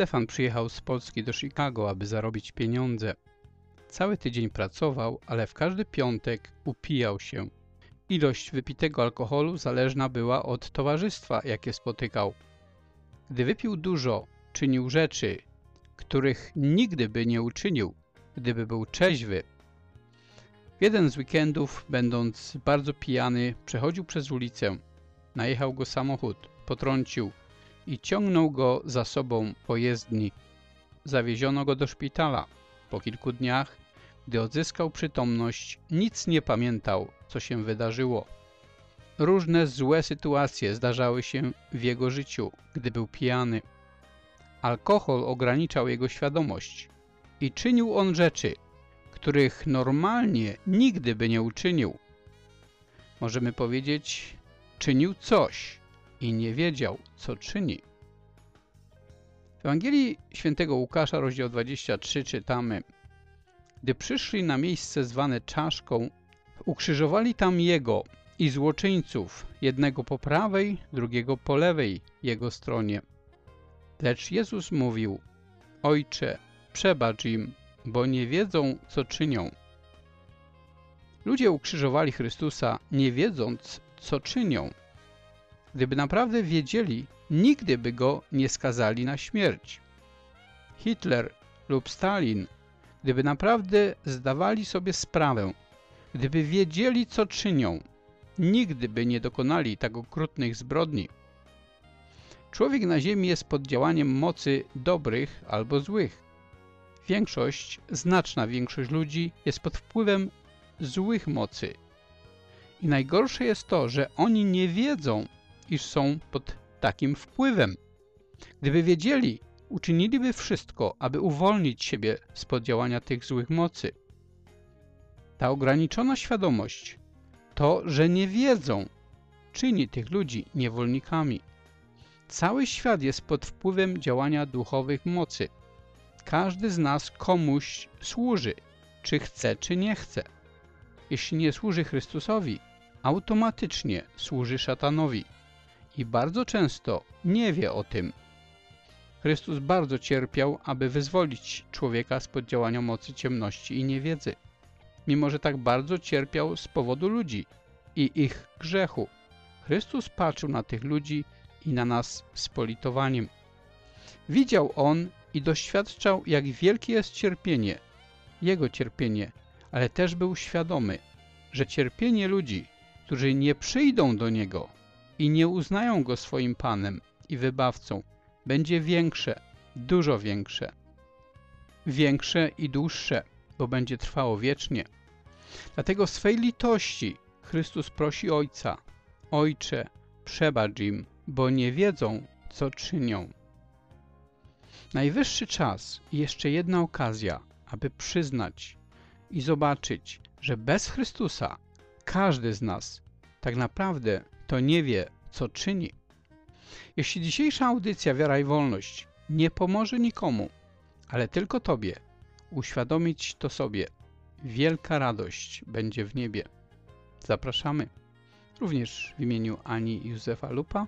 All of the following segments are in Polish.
Stefan przyjechał z Polski do Chicago, aby zarobić pieniądze. Cały tydzień pracował, ale w każdy piątek upijał się. Ilość wypitego alkoholu zależna była od towarzystwa, jakie spotykał. Gdy wypił dużo, czynił rzeczy, których nigdy by nie uczynił, gdyby był trzeźwy. W jeden z weekendów, będąc bardzo pijany, przechodził przez ulicę. Najechał go samochód, potrącił i ciągnął go za sobą po jezdni. Zawieziono go do szpitala. Po kilku dniach, gdy odzyskał przytomność, nic nie pamiętał, co się wydarzyło. Różne złe sytuacje zdarzały się w jego życiu, gdy był pijany. Alkohol ograniczał jego świadomość i czynił on rzeczy, których normalnie nigdy by nie uczynił. Możemy powiedzieć, czynił coś i nie wiedział, co czyni. W Ewangelii świętego Łukasza, rozdział 23, czytamy Gdy przyszli na miejsce zwane czaszką, ukrzyżowali tam Jego i złoczyńców, jednego po prawej, drugiego po lewej Jego stronie. Lecz Jezus mówił, Ojcze, przebacz im, bo nie wiedzą, co czynią. Ludzie ukrzyżowali Chrystusa, nie wiedząc, co czynią. Gdyby naprawdę wiedzieli, nigdy by go nie skazali na śmierć. Hitler lub Stalin, gdyby naprawdę zdawali sobie sprawę, gdyby wiedzieli, co czynią, nigdy by nie dokonali tak okrutnych zbrodni. Człowiek na ziemi jest pod działaniem mocy dobrych albo złych. Większość, znaczna większość ludzi jest pod wpływem złych mocy. I najgorsze jest to, że oni nie wiedzą, iż są pod takim wpływem. Gdyby wiedzieli, uczyniliby wszystko, aby uwolnić siebie spod działania tych złych mocy. Ta ograniczona świadomość, to, że nie wiedzą, czyni tych ludzi niewolnikami. Cały świat jest pod wpływem działania duchowych mocy. Każdy z nas komuś służy, czy chce, czy nie chce. Jeśli nie służy Chrystusowi, automatycznie służy szatanowi i bardzo często nie wie o tym. Chrystus bardzo cierpiał, aby wyzwolić człowieka spod działania mocy ciemności i niewiedzy. Mimo, że tak bardzo cierpiał z powodu ludzi i ich grzechu. Chrystus patrzył na tych ludzi i na nas z politowaniem. Widział On i doświadczał, jak wielkie jest cierpienie, Jego cierpienie, ale też był świadomy, że cierpienie ludzi, którzy nie przyjdą do Niego i nie uznają Go swoim Panem i Wybawcą, będzie większe, dużo większe. Większe i dłuższe, bo będzie trwało wiecznie. Dlatego swej litości Chrystus prosi Ojca, Ojcze, przebacz im, bo nie wiedzą, co czynią. Najwyższy czas i jeszcze jedna okazja, aby przyznać i zobaczyć, że bez Chrystusa każdy z nas tak naprawdę to nie wie, co czyni. Jeśli dzisiejsza audycja Wiara i Wolność nie pomoże nikomu, ale tylko Tobie, uświadomić to sobie, wielka radość będzie w niebie. Zapraszamy również w imieniu Ani Józefa Lupa,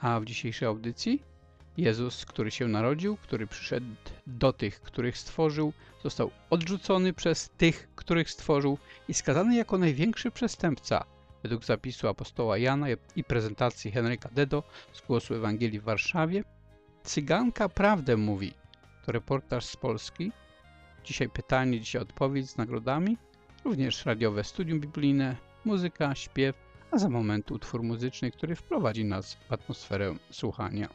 a w dzisiejszej audycji Jezus, który się narodził, który przyszedł do tych, których stworzył, został odrzucony przez tych, których stworzył i skazany jako największy przestępca według zapisu apostoła Jana i prezentacji Henryka Dedo z Głosu Ewangelii w Warszawie. Cyganka prawdę mówi. To reportaż z Polski. Dzisiaj pytanie, dzisiaj odpowiedź z nagrodami. Również radiowe studium biblijne, muzyka, śpiew, a za moment utwór muzyczny, który wprowadzi nas w atmosferę słuchania.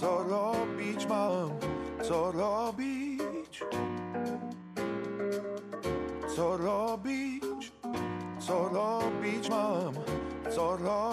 Co robić mam? Co robić? Co robić? Co robić mam? Co robić?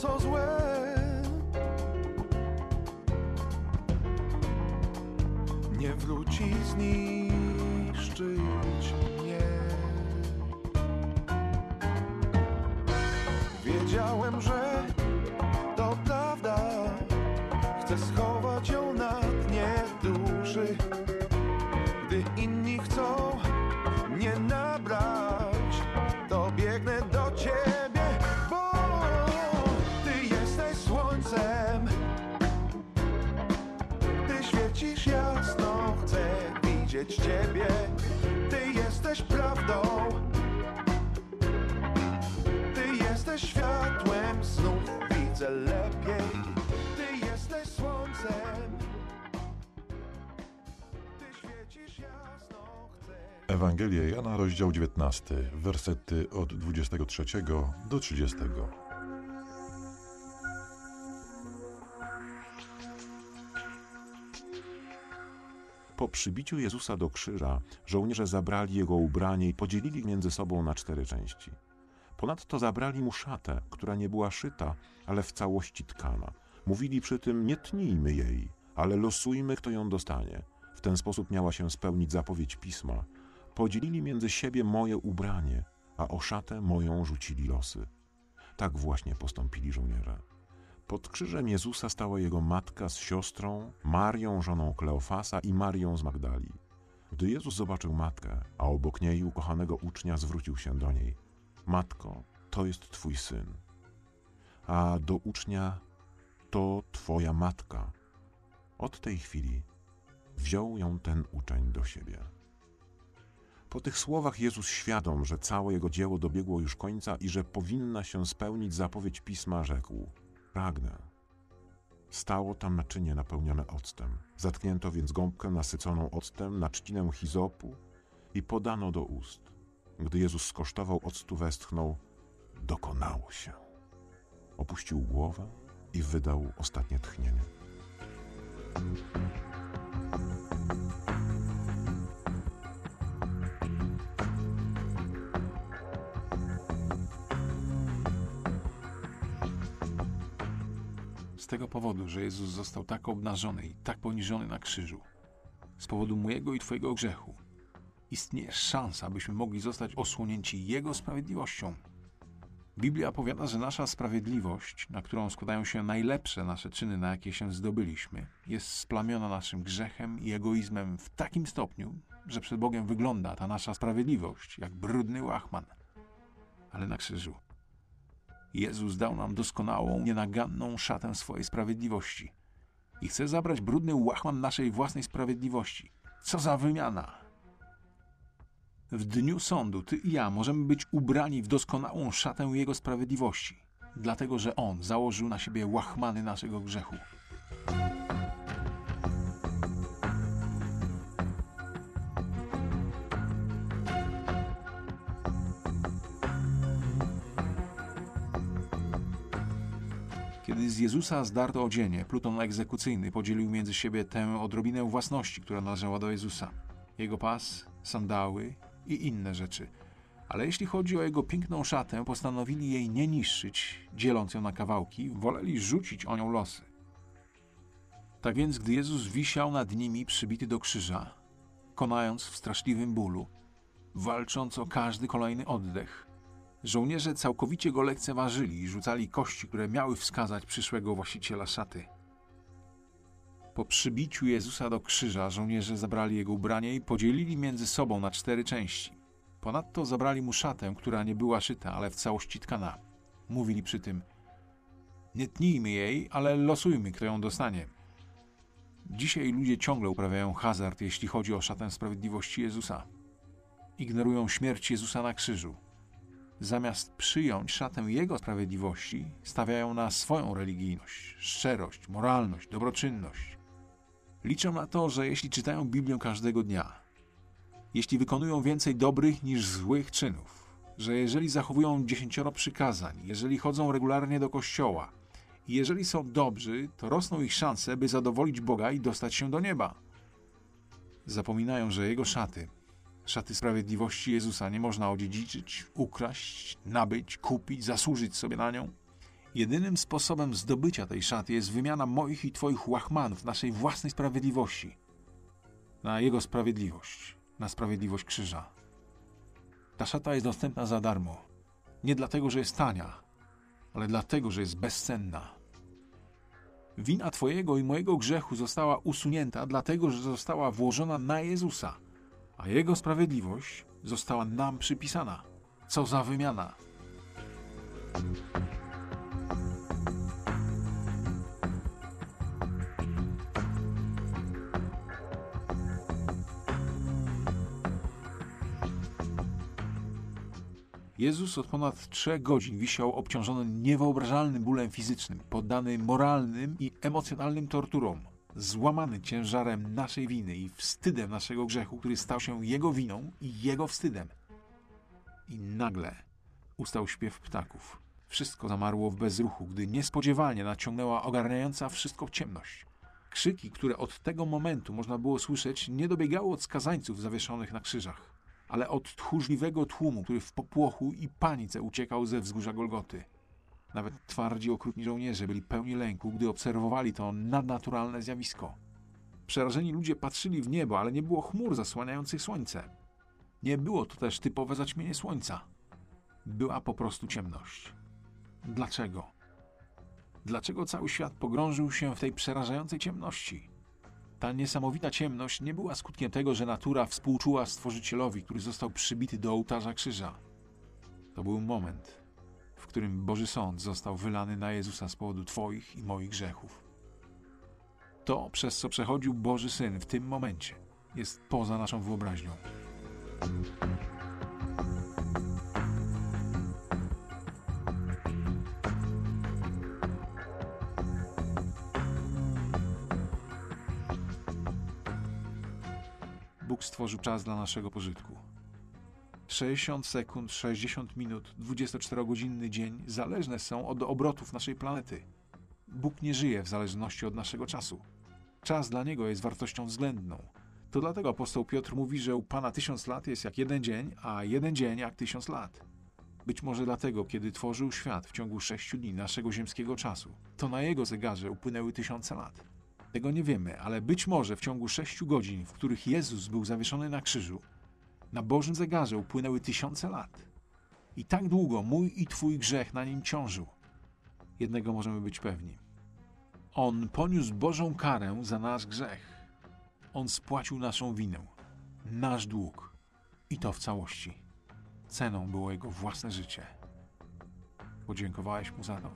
Że to jesteś światłem, znów widzę lepiej. Ty jesteś słońcem. Ty świecisz jasno, chcę. Ewangelia Jana, rozdział 19, wersety od 23 do 30. Po przybiciu Jezusa do krzyża żołnierze zabrali jego ubranie i podzielili między sobą na cztery części. Ponadto zabrali mu szatę, która nie była szyta, ale w całości tkana. Mówili przy tym: Nie tnijmy jej, ale losujmy, kto ją dostanie. W ten sposób miała się spełnić zapowiedź pisma. Podzielili między siebie moje ubranie, a o szatę moją rzucili losy. Tak właśnie postąpili żołnierze. Pod krzyżem Jezusa stała jego matka z siostrą, Marią, żoną Kleofasa i Marią z Magdali. Gdy Jezus zobaczył matkę, a obok niej ukochanego ucznia, zwrócił się do niej: Matko, to jest twój syn. A do ucznia: To twoja matka. Od tej chwili wziął ją ten uczeń do siebie. Po tych słowach Jezus świadom, że całe jego dzieło dobiegło już końca i że powinna się spełnić zapowiedź pisma, rzekł: Pragnę. Stało tam naczynie napełnione octem. Zatknięto więc gąbkę nasyconą octem na trzcinę hizopu i podano do ust. Gdy Jezus skosztował octu, westchnął: Dokonało się. Opuścił głowę i wydał ostatnie tchnienie. Z tego powodu, że Jezus został tak obnażony i tak poniżony na krzyżu, z powodu mojego i Twojego grzechu, istnieje szansa, abyśmy mogli zostać osłonięci Jego sprawiedliwością. Biblia powiada, że nasza sprawiedliwość, na którą składają się najlepsze nasze czyny, na jakie się zdobyliśmy, jest splamiona naszym grzechem i egoizmem w takim stopniu, że przed Bogiem wygląda ta nasza sprawiedliwość jak brudny łachman. Ale na krzyżu Jezus dał nam doskonałą, nienaganną szatę swojej sprawiedliwości i chce zabrać brudny łachman naszej własnej sprawiedliwości. Co za wymiana! W dniu sądu ty i ja możemy być ubrani w doskonałą szatę Jego sprawiedliwości, dlatego że On założył na siebie łachmany naszego grzechu. Kiedy z Jezusa zdarto odzienie, pluton egzekucyjny podzielił między siebie tę odrobinę własności, która należała do Jezusa. Jego pas, sandały i inne rzeczy. Ale jeśli chodzi o jego piękną szatę, postanowili jej nie niszczyć, dzieląc ją na kawałki, woleli rzucić o nią losy. Tak więc, gdy Jezus wisiał nad nimi przybity do krzyża, konając w straszliwym bólu, walcząc o każdy kolejny oddech, żołnierze całkowicie go lekceważyli i rzucali kości, które miały wskazać przyszłego właściciela szaty. Po przybiciu Jezusa do krzyża żołnierze zabrali jego ubranie i podzielili między sobą na cztery części. Ponadto zabrali mu szatę, która nie była szyta, ale w całości tkana. Mówili przy tym: Nie tnijmy jej, ale losujmy, kto ją dostanie. Dzisiaj ludzie ciągle uprawiają hazard, jeśli chodzi o szatę sprawiedliwości Jezusa. Ignorują śmierć Jezusa na krzyżu. Zamiast przyjąć szatę Jego sprawiedliwości, stawiają na swoją religijność, szczerość, moralność, dobroczynność. Liczą na to, że jeśli czytają Biblię każdego dnia, jeśli wykonują więcej dobrych niż złych czynów, że jeżeli zachowują dziesięcioro przykazań, jeżeli chodzą regularnie do kościoła i jeżeli są dobrzy, to rosną ich szanse, by zadowolić Boga i dostać się do nieba. Zapominają, że Jego szaty, szaty sprawiedliwości Jezusa nie można odziedziczyć, ukraść, nabyć, kupić, zasłużyć sobie na nią. Jedynym sposobem zdobycia tej szaty jest wymiana moich i Twoich łachmanów, naszej własnej sprawiedliwości, na Jego sprawiedliwość na sprawiedliwość krzyża. Ta szata jest dostępna za darmo. Nie dlatego, że jest tania, ale dlatego, że jest bezcenna. Wina Twojego i mojego grzechu została usunięta, dlatego, że została włożona na Jezusa, a Jego sprawiedliwość została nam przypisana. Co za wymiana! Jezus od ponad trzech godzin wisiał obciążony niewyobrażalnym bólem fizycznym, poddany moralnym i emocjonalnym torturom, złamany ciężarem naszej winy i wstydem naszego grzechu, który stał się jego winą i jego wstydem. I nagle ustał śpiew ptaków. Wszystko zamarło w bezruchu, gdy niespodziewanie naciągnęła ogarniająca wszystko ciemność. Krzyki, które od tego momentu można było słyszeć, nie dobiegały od skazańców zawieszonych na krzyżach ale od tchórzliwego tłumu, który w popłochu i panice uciekał ze wzgórza Golgoty. Nawet twardzi okrutni żołnierze byli pełni lęku, gdy obserwowali to nadnaturalne zjawisko. Przerażeni ludzie patrzyli w niebo, ale nie było chmur zasłaniających słońce. Nie było to też typowe zaćmienie słońca. Była po prostu ciemność. Dlaczego? Dlaczego cały świat pogrążył się w tej przerażającej ciemności? Ta niesamowita ciemność nie była skutkiem tego, że natura współczuła Stworzycielowi, który został przybity do ołtarza krzyża. To był moment, w którym Boży Sąd został wylany na Jezusa z powodu Twoich i moich grzechów. To, przez co przechodził Boży Syn w tym momencie, jest poza naszą wyobraźnią. Bóg stworzył czas dla naszego pożytku. 60 sekund, 60 minut, 24-godzinny dzień zależne są od obrotów naszej planety. Bóg nie żyje w zależności od naszego czasu. Czas dla Niego jest wartością względną. To dlatego apostoł Piotr mówi, że u Pana tysiąc lat jest jak jeden dzień, a jeden dzień jak tysiąc lat. Być może dlatego, kiedy tworzył świat w ciągu sześciu dni naszego ziemskiego czasu, to na Jego zegarze upłynęły tysiące lat. Tego nie wiemy, ale być może w ciągu sześciu godzin, w których Jezus był zawieszony na krzyżu, na Bożym zegarze upłynęły tysiące lat. I tak długo mój i Twój grzech na nim ciążył. Jednego możemy być pewni. On poniósł Bożą karę za nasz grzech. On spłacił naszą winę, nasz dług. I to w całości. Ceną było Jego własne życie. Podziękowałeś Mu za to?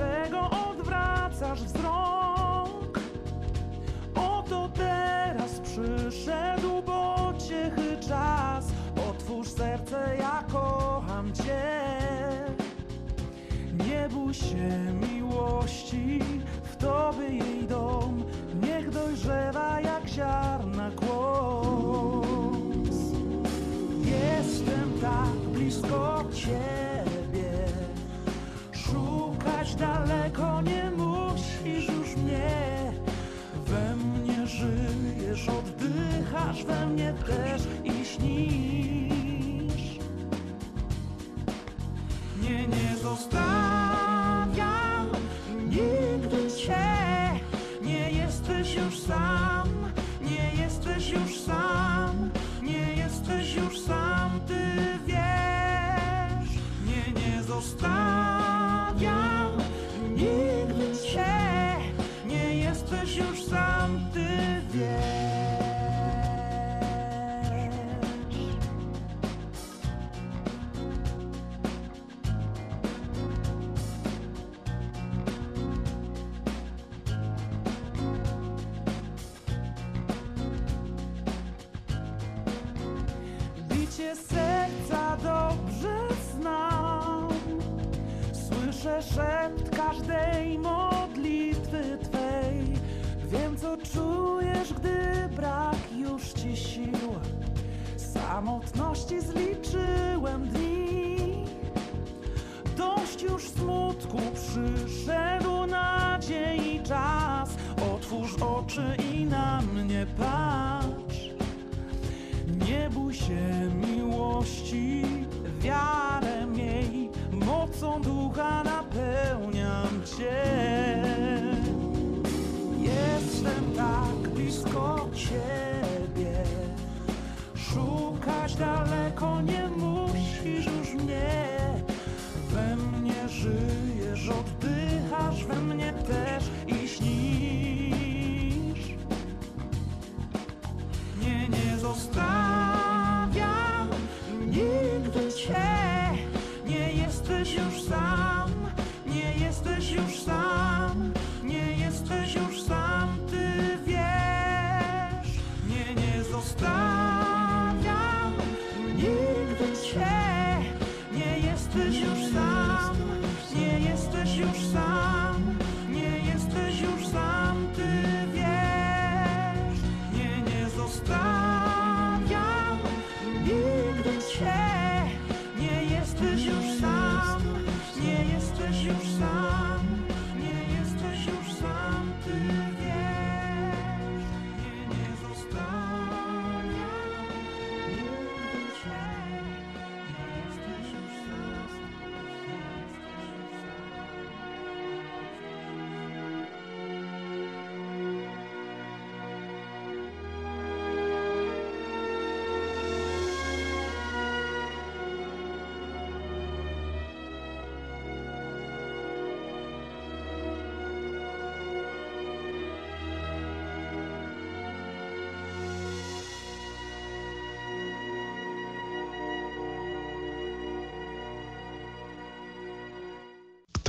Dlaczego odwracasz wzrok? Oto teraz przyszedł, bo ciechy czas. Otwórz serce, ja kocham Cię. Nie bój się oddychasz we mnie też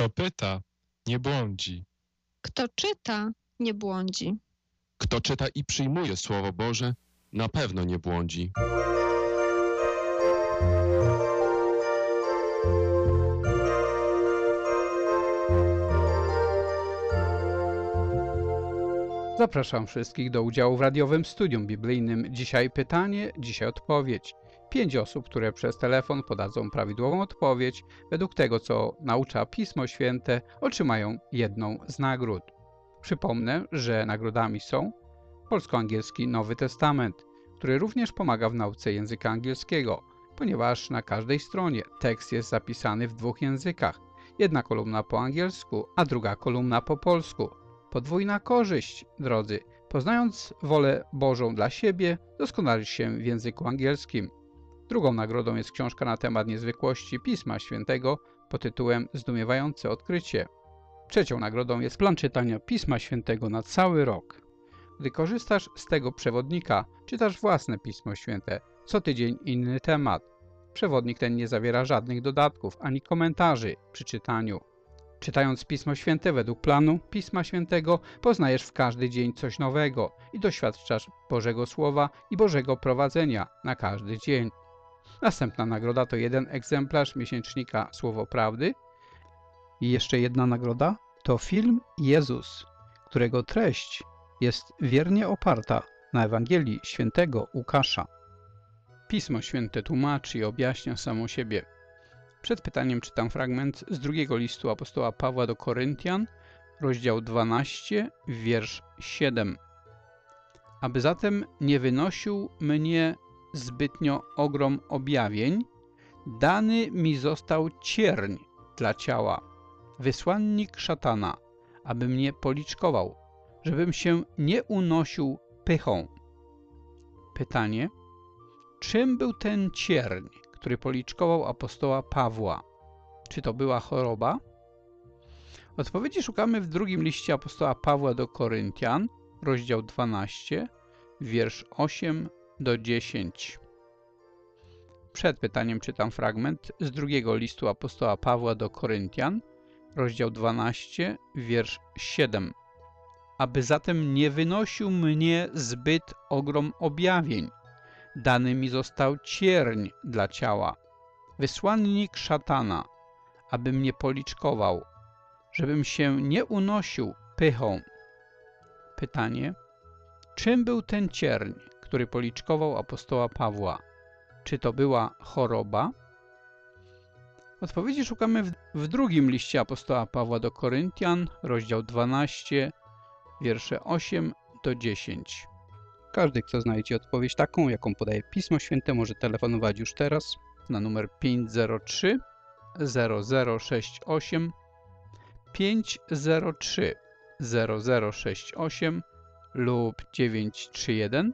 Kto pyta, nie błądzi. Kto czyta, nie błądzi. Kto czyta i przyjmuje Słowo Boże, na pewno nie błądzi. Zapraszam wszystkich do udziału w radiowym studium biblijnym. Dzisiaj pytanie, dzisiaj odpowiedź. Pięć osób, które przez telefon podadzą prawidłową odpowiedź według tego, co naucza Pismo Święte, otrzymają jedną z nagród. Przypomnę, że nagrodami są polsko-angielski Nowy Testament, który również pomaga w nauce języka angielskiego, ponieważ na każdej stronie tekst jest zapisany w dwóch językach. Jedna kolumna po angielsku, a druga kolumna po polsku. Podwójna korzyść, drodzy. Poznając wolę Bożą dla siebie, doskonalisz się w języku angielskim. Drugą nagrodą jest książka na temat niezwykłości Pisma Świętego pod tytułem Zdumiewające odkrycie. Trzecią nagrodą jest plan czytania Pisma Świętego na cały rok. Gdy korzystasz z tego przewodnika, czytasz własne Pismo Święte, co tydzień inny temat. Przewodnik ten nie zawiera żadnych dodatków ani komentarzy przy czytaniu. Czytając Pismo Święte według planu Pisma Świętego, poznajesz w każdy dzień coś nowego i doświadczasz Bożego Słowa i Bożego prowadzenia na każdy dzień. Następna nagroda to jeden egzemplarz miesięcznika Słowo Prawdy. I jeszcze jedna nagroda to film Jezus, którego treść jest wiernie oparta na Ewangelii świętego Łukasza. Pismo Święte tłumaczy i objaśnia samo siebie. Przed pytaniem czytam fragment z drugiego listu apostoła Pawła do Koryntian, rozdział 12, wiersz 7. Aby zatem nie wynosił mnie zbytnio ogrom objawień, dany mi został cierń dla ciała, wysłannik szatana, aby mnie policzkował, żebym się nie unosił pychą. Pytanie, czym był ten cierń, który policzkował apostoła Pawła? Czy to była choroba? Odpowiedzi szukamy w drugim liście apostoła Pawła do Koryntian, rozdział 12, wiersz 8 do 10. Przed pytaniem czytam fragment z drugiego listu apostoła Pawła do Koryntian, rozdział 12, wiersz 7. Aby zatem nie wynosił mnie zbyt ogrom objawień, dany mi został cierń dla ciała, wysłannik szatana, aby mnie policzkował, żebym się nie unosił pychą. Pytanie, czym był ten cierń, który policzkował apostoła Pawła? Czy to była choroba? Odpowiedzi szukamy w, w drugim liście apostoła Pawła do Koryntian, rozdział 12, wiersze 8 do 10. Każdy, kto znajdzie odpowiedź taką, jaką podaje Pismo Święte, może telefonować już teraz na numer 503 0068 503 0068 lub 931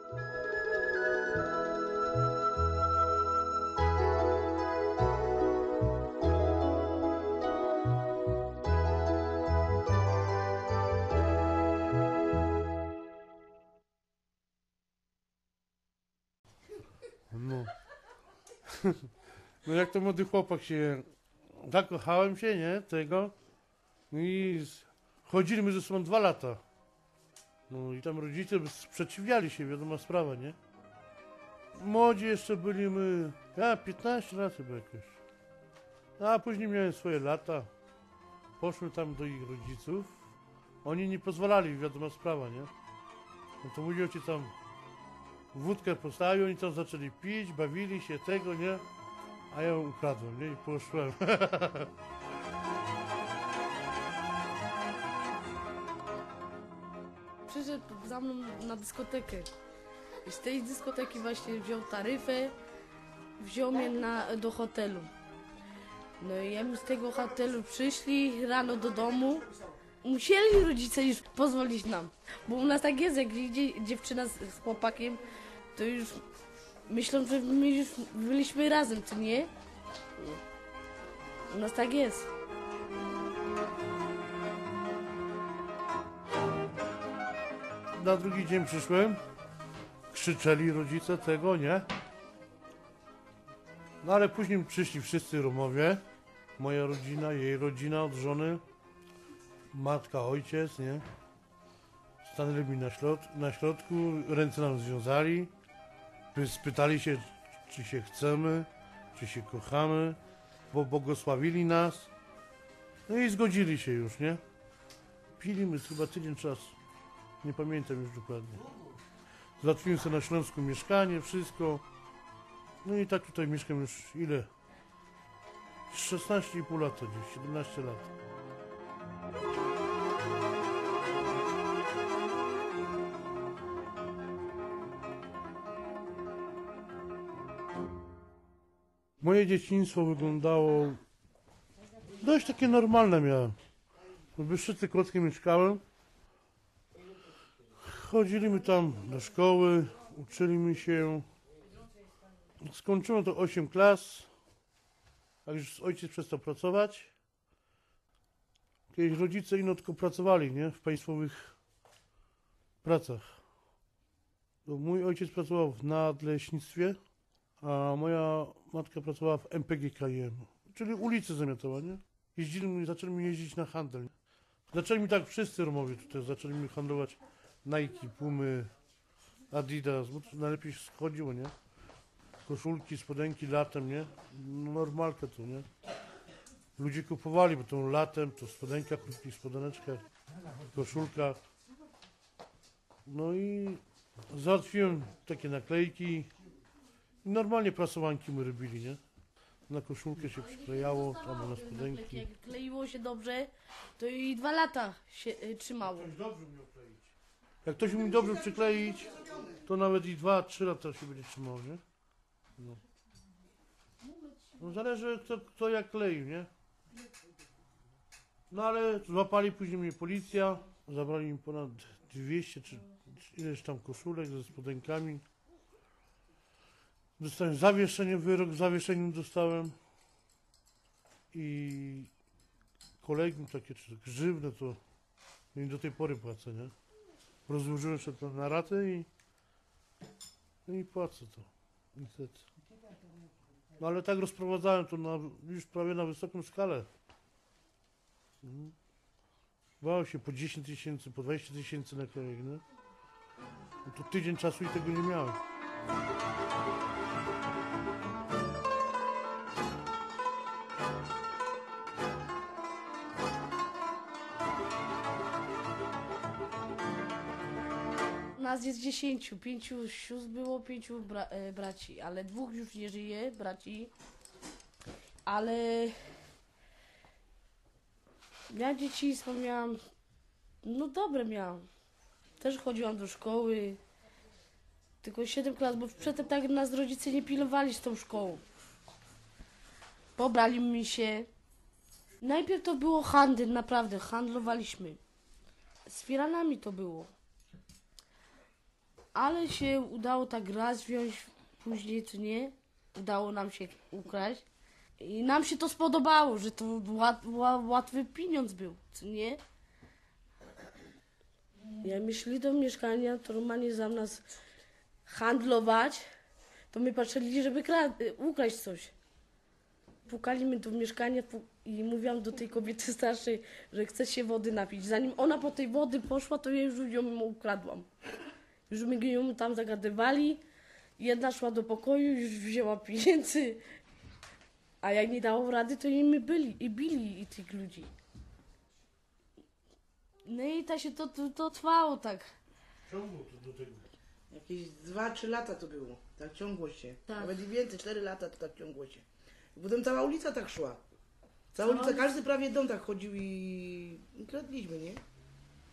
No jak to młody chłopak się... Zakochałem się, nie? Tego. No i chodziliśmy ze sobą dwa lata. No i tam rodzice sprzeciwiali się, wiadoma sprawa, nie? Młodzi jeszcze byliśmy... Ja 15 lat chyba jakoś. A później miałem swoje lata. Poszłem tam do ich rodziców. Oni nie pozwalali, wiadoma sprawa, nie? No to mój ojciec tam wódkę postawił, oni tam zaczęli pić, bawili się, tego, nie? A ja ukradłem, nie? I poszłem. Przyszedł za mną na dyskotekę. I z tej dyskoteki właśnie wziął taryfę, wziął mnie na, do hotelu. No i my z tego hotelu przyszli rano do domu, musieli rodzice już pozwolić nam. Bo u nas tak jest, jak idzie dziewczyna z, z chłopakiem, to już myślą, że my już byliśmy razem, czy nie? U nas tak jest. Na drugi dzień przyszłem. Krzyczeli rodzice tego, nie? No ale później przyszli wszyscy Romowie. Moja rodzina, jej rodzina od żony. Matka, ojciec, nie? Stanęli mi na, środ- na środku, ręce nam związali. Py- Spytali się, czy się chcemy, czy się kochamy, bo błogosławili nas. No i zgodzili się już, nie? Pili chyba tydzień czasu. Nie pamiętam już dokładnie. Załatwiłem sobie na Śląsku mieszkanie, wszystko. No i tak tutaj mieszkam już ile? 16,5 lata gdzieś, 17 lat. Moje dzieciństwo wyglądało dość takie normalne miałem. W krótkie mieszkałem. Chodziliśmy tam do szkoły, uczyliśmy się. Skończyłem to 8 klas. Już ojciec przestał pracować. Kiedyś rodzice ino tylko pracowali, nie? W państwowych pracach. Bo mój ojciec pracował w nadleśnictwie, a moja matka pracowała w MPGKM, czyli ulicy zamiatała, nie? Jeździli, zaczęli mi jeździć na handel. Zaczęli mi tak wszyscy Romowie tutaj, zaczęli mi handlować Nike, Pumy, Adidas, bo to najlepiej się schodziło, nie? Koszulki, spodenki latem, nie? No, Normalka to, nie? Ludzie kupowali, bo to latem, to spodenka, krótkich spodeneczkach, koszulkach. No i załatwiłem takie naklejki normalnie prasowanki my robili, nie? Na koszulkę się przyklejało, albo na Tak spodenki. jak kleiło się dobrze, to i dwa lata się y, trzymało. Jak ktoś mi dobrze przykleić, to nawet i 2-3 lata się będzie trzymało, nie? No. no zależy kto, kto jak kleił, nie? No ale złapali później mnie policja, zabrali mi ponad 200 czy czy ileś tam koszulek ze spodenkami. Dostałem zawieszenie, wyrok w zawieszeniu dostałem. I kolegium takie czy grzywne to i do tej pory płacę, nie? Rozłożyłem się to na ratę i, no i płacę to. Niestety. No ale tak rozprowadzałem to na, już prawie na wysoką skalę. Mhm. Bałem się po 10 tysięcy, po 20 tysięcy naklejek, nie? No to tydzień czasu i tego nie miałem. Nas jest dziesięciu, pięciu sióstr było, pięciu bra e, braci, ale dwóch już nie żyje, braci. Ale ja dzieciństwo miałam, no dobre miałam. Też chodziłam do szkoły, tylko 7 klas, bo przedtem tak nas rodzice nie pilowali z tą szkołą. Pobrali mi się. Najpierw to było handel, naprawdę, handlowaliśmy. Z firanami to było. Ale się udało tak raz wziąć, później to nie. Udało nam się ukraść. I nam się to spodobało, że to łat, ła, łatwy pieniądz był, co nie? Jak my szli do mieszkania, to normalnie za nas handlować, to my patrzyli, żeby y, ukraść coś. Pukali my do mieszkania i mówiłam do tej kobiety starszej, że chce się wody napić. Zanim ona po tej wody poszła, to ja już ją ukradłam. Już my ją tam zagadywali. Jedna szła do pokoju, już wzięła pieniędzy. A jak nie dało rady, to i my byli i bili i tych ludzi. No i tak się to, to, to trwało tak. Ciągło to do tego. Jakieś 2-3 lata to było. Tak ciągło się. Tak. Nawet i więcej, 4 lata to tak ciągło się. I potem cała ulica tak szła. Cała Cała ulica, ulica- każdy prawie dom tak chodził i, i kradliśmy, nie?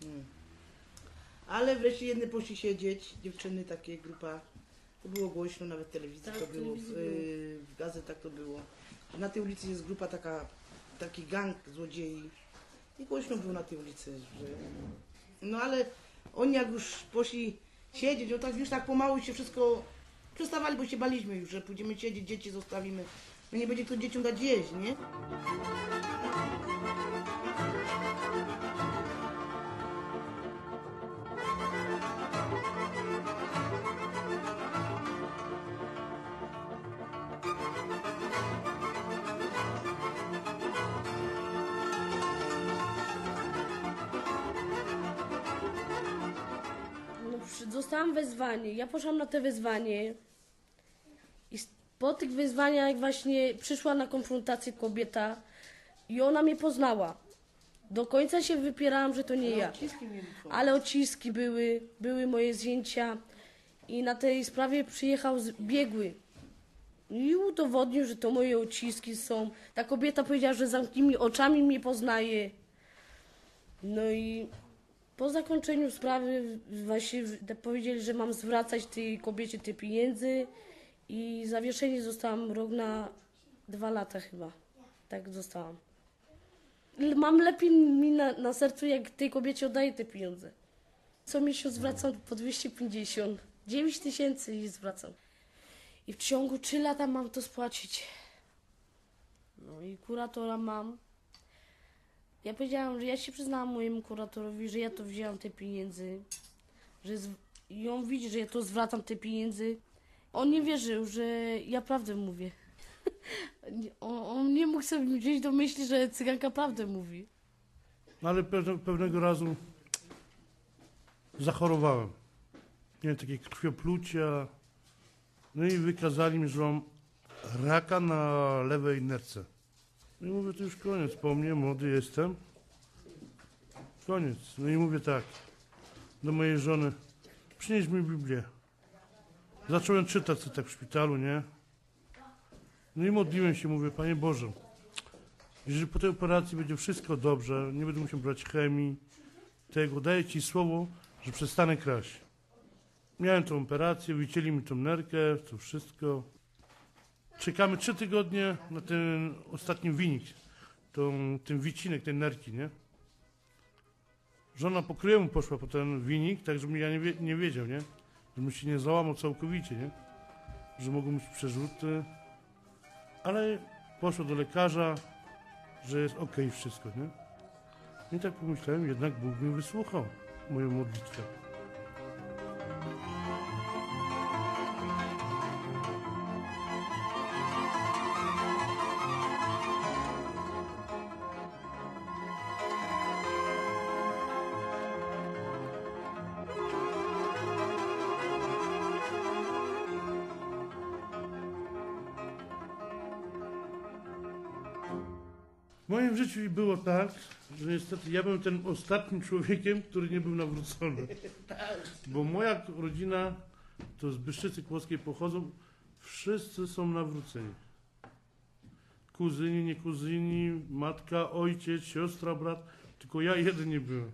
Mm. Ale wreszcie jedne poszli siedzieć, dziewczyny, takie grupa. To było głośno, nawet w telewizji Tak, to w było, w, telewizji y, w gazetach to było. Na tej ulicy jest grupa taka, taki gang złodziei. I głośno było na tej ulicy, że... No ale oni jak już poszli siedzieć, no tak już tak pomału się wszystko przestawali, bo się baliśmy już, że pójdziemy siedzieć, dzieci zostawimy. No nie będzie kto dzieciom dać jeść, nie? Dostałam wezwanie. Ja poszłam na te wezwanie. I po tych wezwaniach właśnie przyszła na konfrontację kobieta i ona mnie poznała. Do końca się wypierałam, że to nie ja. Ale odciski były, były moje zdjęcia i na tej sprawie przyjechał z- biegły. I udowodnił, że to moje odciski są. Ta kobieta powiedziała, że zamknijmi oczami mnie poznaje. No i po zakończeniu sprawy właśnie powiedzieli, że mam zwracać tej kobiecie te pieniędzy i zawieszenie zostałam rok na dwa lata chyba. Tak zostałam. Mam lepiej mi na, na sercu, jak tej kobiecie oddaję te pieniądze. Co miesiąc zwracam po 250. 9 tysięcy i zwracam. I w ciągu 3 lata mam to spłacić. No i kuratora mam. Ja powiedziałam, że ja się przyznałam mojemu kuratorowi, że ja to wzięłam te pieniędzy. Że. I on widzi, że ja to zwracam te pieniędzy. On nie wierzył, że ja prawdę mówię. on, on nie mógł sobie gdzieś do myśli, że cyganka prawdę mówi. No ale pewne, pewnego razu zachorowałem. Miałem takie krwioplucia. No i wykazali mi, że mam raka na lewej nerce. No i mówię, to już koniec po mnie, młody jestem. Koniec. No i mówię tak do mojej żony, przynieś mi Biblię. Zacząłem czytać sobie tak w szpitalu, nie? No i modliłem się, mówię, Panie Boże, jeżeli po tej operacji będzie wszystko dobrze, nie będę musiał brać chemii, tego, daję Ci słowo, że przestanę kraść. Miałem tą operację, wycięli mi tą nerkę, to wszystko. Czekamy trzy tygodnie na ten ostatni wynik, tą, ten wycinek tej nerki, nie? Żona po kryjomu poszła po ten wynik, tak żebym ja nie, wie, nie wiedział, nie? Żebym się nie załamał całkowicie, nie? Że mogą być przerzuty. Ale poszła do lekarza, że jest ok wszystko, nie? I tak pomyślałem, jednak Bóg mi wysłuchał moją modlitwę. Życiu było tak, że niestety ja byłem tym ostatnim człowiekiem, który nie był nawrócony. Bo moja rodzina, to z Byszczycy Kłodzkiej pochodzą, wszyscy są nawróceni. Kuzyni, nie kuzyni, matka, ojciec, siostra, brat, tylko ja jeden nie byłem.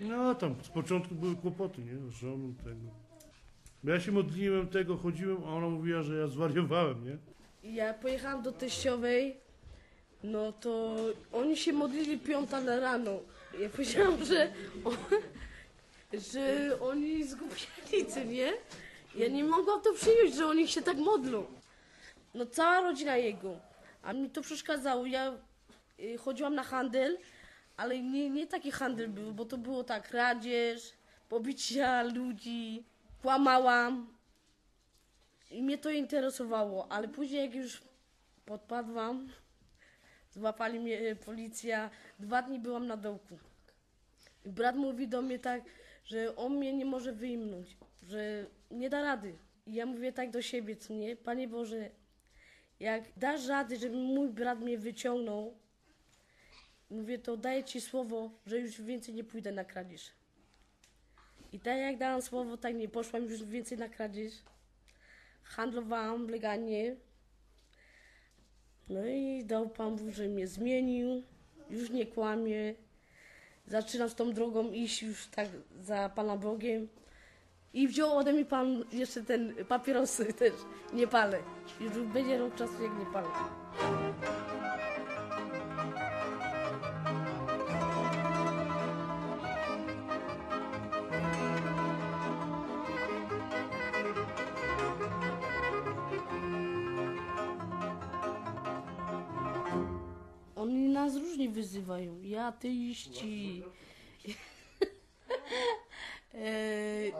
No tam z początku były kłopoty, nie? Żoną tego. Ja się modliłem tego, chodziłem, a ona mówiła, że ja zwariowałem, nie? Ja pojechałam do teściowej, no to oni się modlili piąta na rano. Ja powiedziałam, że, on, że oni zgubieni, co nie? Ja nie mogłam to przyjąć, że oni się tak modlą. No cała rodzina jego. A mi to przeszkadzało. Ja y, chodziłam na handel, ale nie, nie taki handel był, bo to było tak, kradzież, pobicia ludzi, kłamałam. I mnie to interesowało, ale później jak już podpadłam, złapali mnie e, policja, dwa dni byłam na dołku. I brat mówi do mnie tak, że on mnie nie może wyjmnąć, że nie da rady. I ja mówię tak do siebie, co nie? Panie Boże, jak dasz rady, żeby mój brat mnie wyciągnął, mówię, to daję Ci słowo, że już więcej nie pójdę na kradzież. I tak jak dałam słowo, tak nie poszłam już więcej na kradzież handlowałam legalnie. No i dał Pan Bóg, że mnie zmienił, już nie kłamie. Zaczynam z tą drogą iść już tak za Pana Bogiem. I wziął ode mnie Pan jeszcze ten papierosy też, nie palę. Już będzie rok czasu, jak nie palę. Różnie wyzywają. Ja ateiści.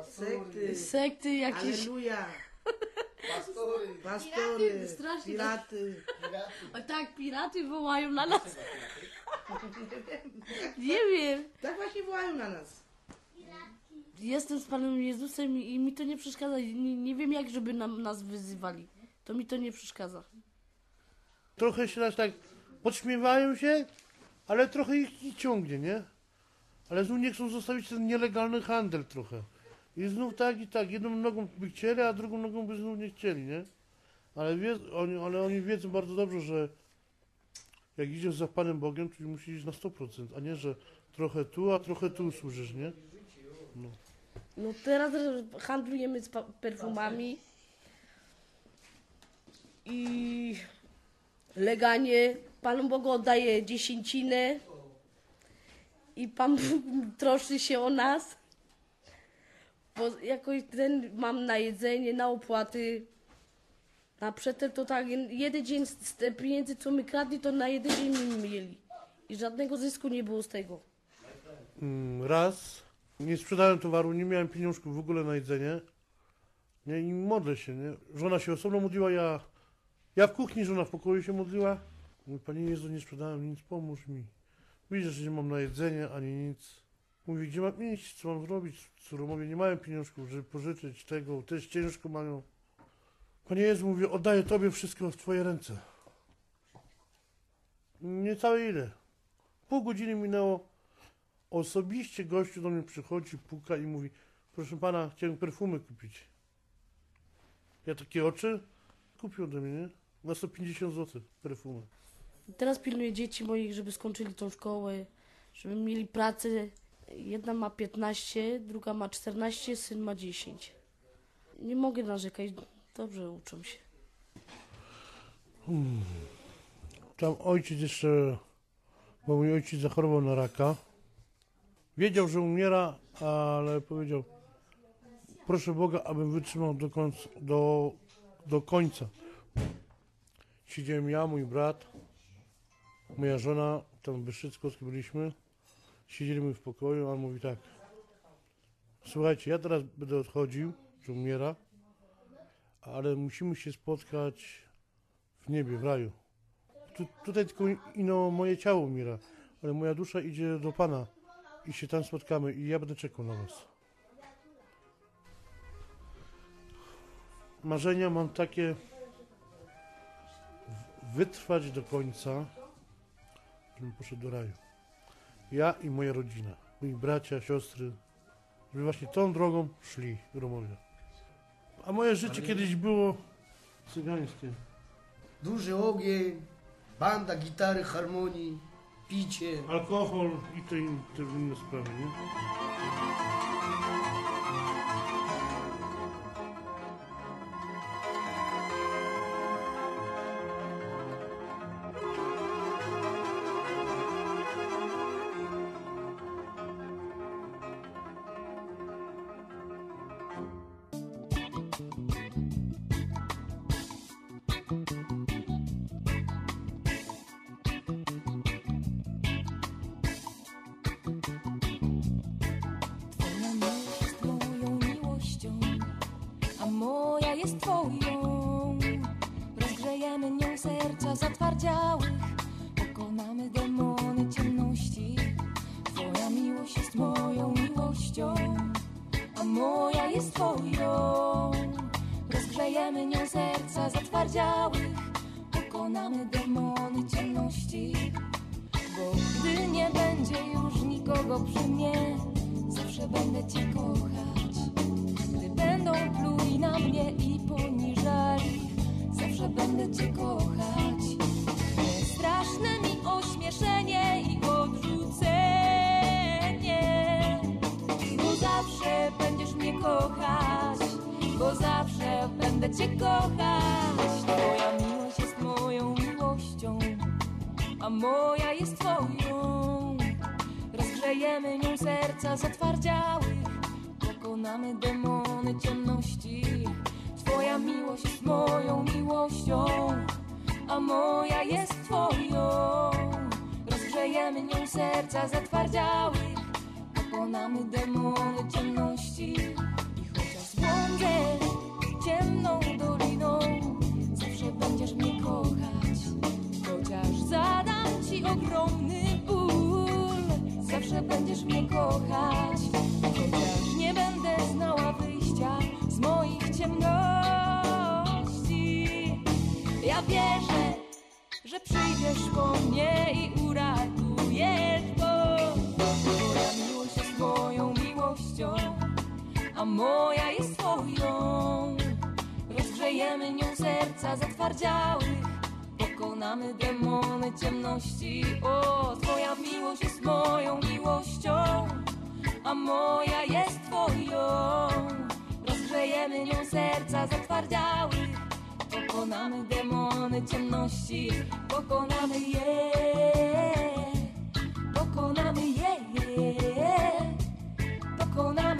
Sekty. sekty jakieś. Aleluja. Pastory. Pastory, strasznie. piraty. O tak, piraty wołają na nas. Nie wiem. Tak właśnie wołają na nas. Jestem z Panem Jezusem i i mi to nie przeszkadza. Nie, nie wiem jak, żeby nam, nas wyzywali. To mi to nie przeszkadza. Trochę się nas tak podśmiewają się, ale trochę ich i ciągnie, nie? Ale znów nie chcą zostawić ten nielegalny handel trochę. I znów tak i tak, jedną nogą by chcieli, a drugą nogą by znów nie chcieli, nie? Ale, wie, oni, ale oni wiedzą bardzo dobrze, że jak idziesz za Panem Bogiem, to musisz iść na 100%, a nie, że trochę tu, a trochę tu służysz, nie? No. No teraz handlujemy z perfumami i legalnie Panu Bogu oddaję dziesięcinę i Pan Bóg troszczy się o nas. Bo jakoś ten mam na jedzenie, na opłaty. Na przetem to tak, jeden dzień z, te pieniędzy, co my kradli, to na jeden dzień my mieli. I żadnego zysku nie było z tego. Mm, Raz nie sprzedałem towaru, nie miałem pieniążków w ogóle na jedzenie. Nie, i modlę się, nie? Żona się osobno modliła, ja, ja w kuchni, żona w pokoju się modliła. Mówi, Panie Jezu, nie sprzedałem nic, pomóż mi. Widzisz, że nie mam na jedzenie, ani nic. Mówi, gdzie mam iść, co mam zrobić? Córo, mówię, nie mają pieniążków, żeby pożyczyć tego, też ciężko mają. Panie Jezu, mówię, oddaję Tobie wszystko w Twoje ręce. Niecałe ile? Pół godziny minęło. Osobiście gościu do mnie przychodzi, puka i mówi, proszę pana, chciałem perfumy kupić. Ja takie oczy kupił ode mnie, nie? Na 150 zł perfumy. Teraz pilnuję dzieci moich, żeby skończyli tą szkołę, żeby mieli pracę. Jedna ma 15, druga ma 14, syn ma 10. Nie mogę narzekać, dobrze uczą się. Hmm. Tam ojciec jeszcze, bo mój ojciec zachorował na raka. Wiedział, że umiera, ale powiedział, proszę Boga, abym wytrzymał do końca. Do, do końca. Siedziałem ja, mój brat, moja żona, tam w Bystrzyckowskim byliśmy. Siedzieliśmy w pokoju, a on mówi tak. Słuchajcie, ja teraz będę odchodził, że umiera, ale musimy się spotkać w niebie, w raju. Tu, tutaj tylko ino moje ciało umiera, ale moja dusza idzie do Pana i się tam spotkamy i ja będę czekał na Was. Marzenia mam takie wytrwać do końca, żebym poszedł do raju. Ja i moja rodzina, moi bracia, siostry, żeby właśnie tą drogą szli Romowie. A moje życie kiedyś było cygańskie. Duży ogień, banda gitary, harmonii, picie. Alkohol i te, te inne sprawy, nie? Ogromny ból, zawsze będziesz mnie kochać. Chociaż nie będę znała wyjścia z moich ciemności. Ja wierzę, że przyjdziesz po mnie i uratujesz go. Twoja miłość jest moją miłością, a moja jest twoją. Rozgrzejemy nią serca zatwardziałych pokonamy demony ciemności. O, Twoja miłość jest moją miłością, a moja jest Twoją. Rozgrzejemy nią serca zatwardziałych, pokonamy demony ciemności, pokonamy je, pokonamy je, pokonamy je, pokonamy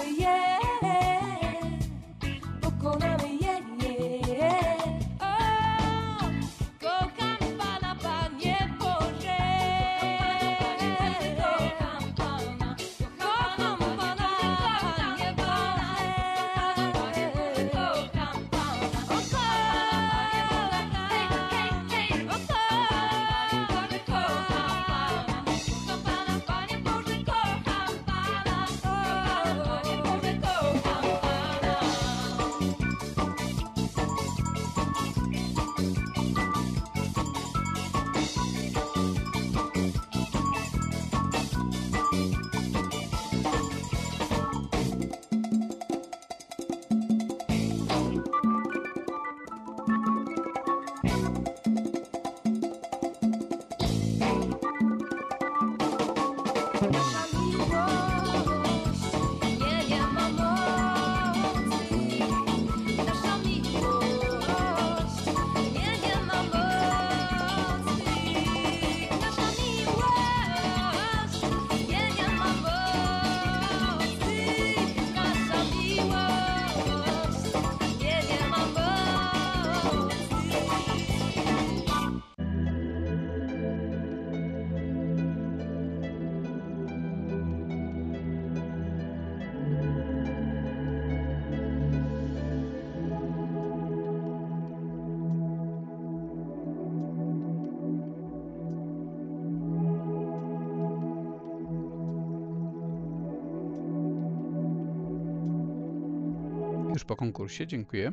konkursie, dziękuję.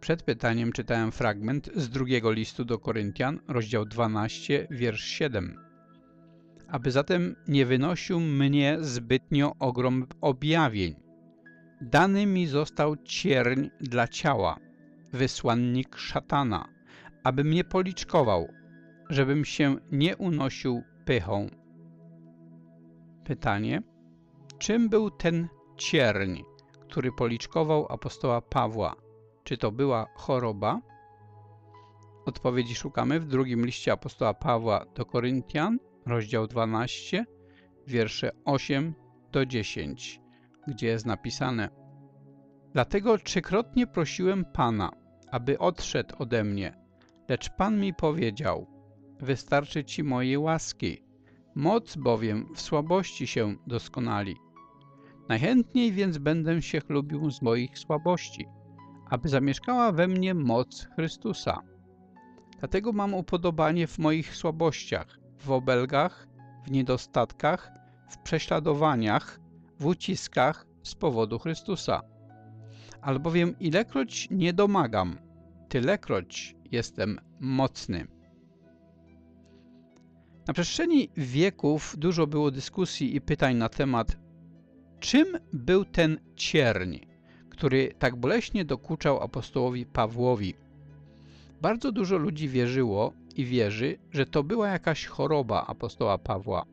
Przed pytaniem czytałem fragment z drugiego listu do Koryntian, rozdział 12, wiersz 7. Aby zatem nie wynosił mnie zbytnio ogrom objawień. Dany mi został cierń dla ciała, wysłannik szatana, aby mnie policzkował, żebym się nie unosił pychą. Pytanie. Czym był ten cierń? Który policzkował apostoła Pawła. Czy to była choroba? Odpowiedzi szukamy w drugim liście apostoła Pawła do Koryntian, rozdział 12, wiersze 8 do 10, gdzie jest napisane Dlatego trzykrotnie prosiłem Pana, aby odszedł ode mnie, lecz Pan mi powiedział Wystarczy Ci mojej łaski, moc bowiem w słabości się doskonali. Najchętniej więc będę się chlubił z moich słabości, aby zamieszkała we mnie moc Chrystusa. Dlatego mam upodobanie w moich słabościach, w obelgach, w niedostatkach, w prześladowaniach, w uciskach z powodu Chrystusa. Albowiem ilekroć nie domagam, tylekroć jestem mocny. Na przestrzeni wieków dużo było dyskusji i pytań na temat Czym był ten cierń, który tak boleśnie dokuczał apostołowi Pawłowi? Bardzo dużo ludzi wierzyło i wierzy, że to była jakaś choroba apostoła Pawła.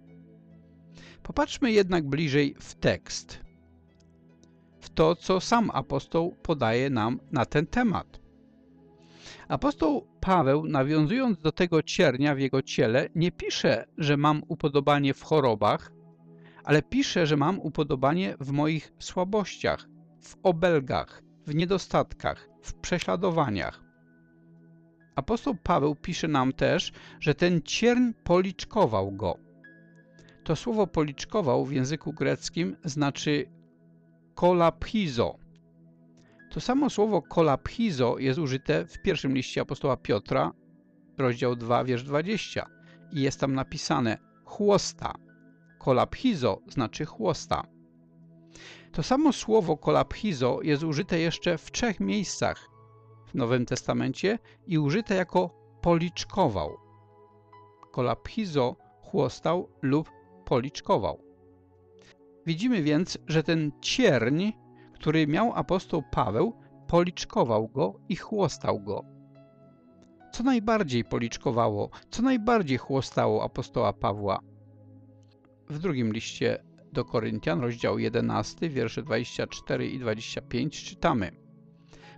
Popatrzmy jednak bliżej w tekst, w to, co sam apostoł podaje nam na ten temat. Apostoł Paweł, nawiązując do tego ciernia w jego ciele, nie pisze, że mam upodobanie w chorobach, ale pisze, że mam upodobanie w moich słabościach, w obelgach, w niedostatkach, w prześladowaniach. Apostoł Paweł pisze nam też, że ten cierń policzkował go. To słowo policzkował w języku greckim znaczy kolaphizo. To samo słowo kolaphizo jest użyte w pierwszym liście apostoła Piotra, rozdział 2, wiersz 20 i jest tam napisane chłosta. Kolaphizo znaczy chłosta. To samo słowo kolaphizo jest użyte jeszcze w trzech miejscach w Nowym Testamencie i użyte jako policzkował. Kolaphizo chłostał lub policzkował. Widzimy więc, że ten cierń, który miał apostoł Paweł, policzkował go i chłostał go. Co najbardziej policzkowało, co najbardziej chłostało apostoła Pawła? W drugim liście do Koryntian, rozdział 11, wiersze 24 i 25 czytamy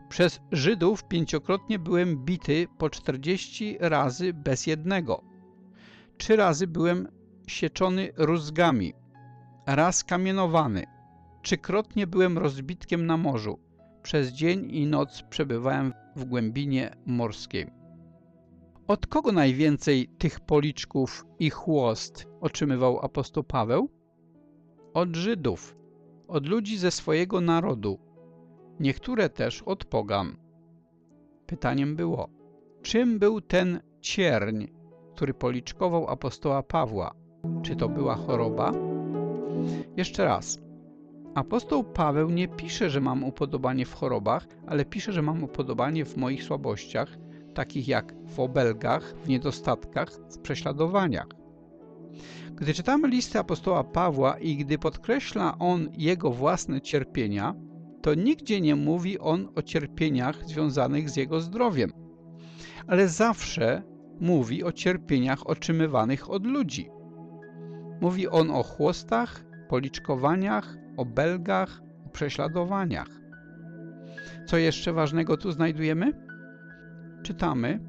Przez Żydów pięciokrotnie byłem bity po 40 razy bez jednego. Trzy razy byłem sieczony rózgami, raz kamienowany, trzykrotnie byłem rozbitkiem na morzu, przez dzień i noc przebywałem w głębinie morskiej. Od kogo najwięcej tych policzków i chłost otrzymywał apostoł Paweł? Od Żydów, od ludzi ze swojego narodu, niektóre też od pogan. Pytaniem było, czym był ten cierń, który policzkował apostoła Pawła? Czy to była choroba? Jeszcze raz. Apostoł Paweł nie pisze, że mam upodobanie w chorobach, ale pisze, że mam upodobanie w moich słabościach, takich jak w obelgach, w niedostatkach, w prześladowaniach. Gdy czytamy listy apostoła Pawła i gdy podkreśla on jego własne cierpienia, to nigdzie nie mówi on o cierpieniach związanych z jego zdrowiem, ale zawsze mówi o cierpieniach otrzymywanych od ludzi. Mówi on o chłostach, policzkowaniach, o belgach, o prześladowaniach. Co jeszcze ważnego tu znajdujemy? Czytamy,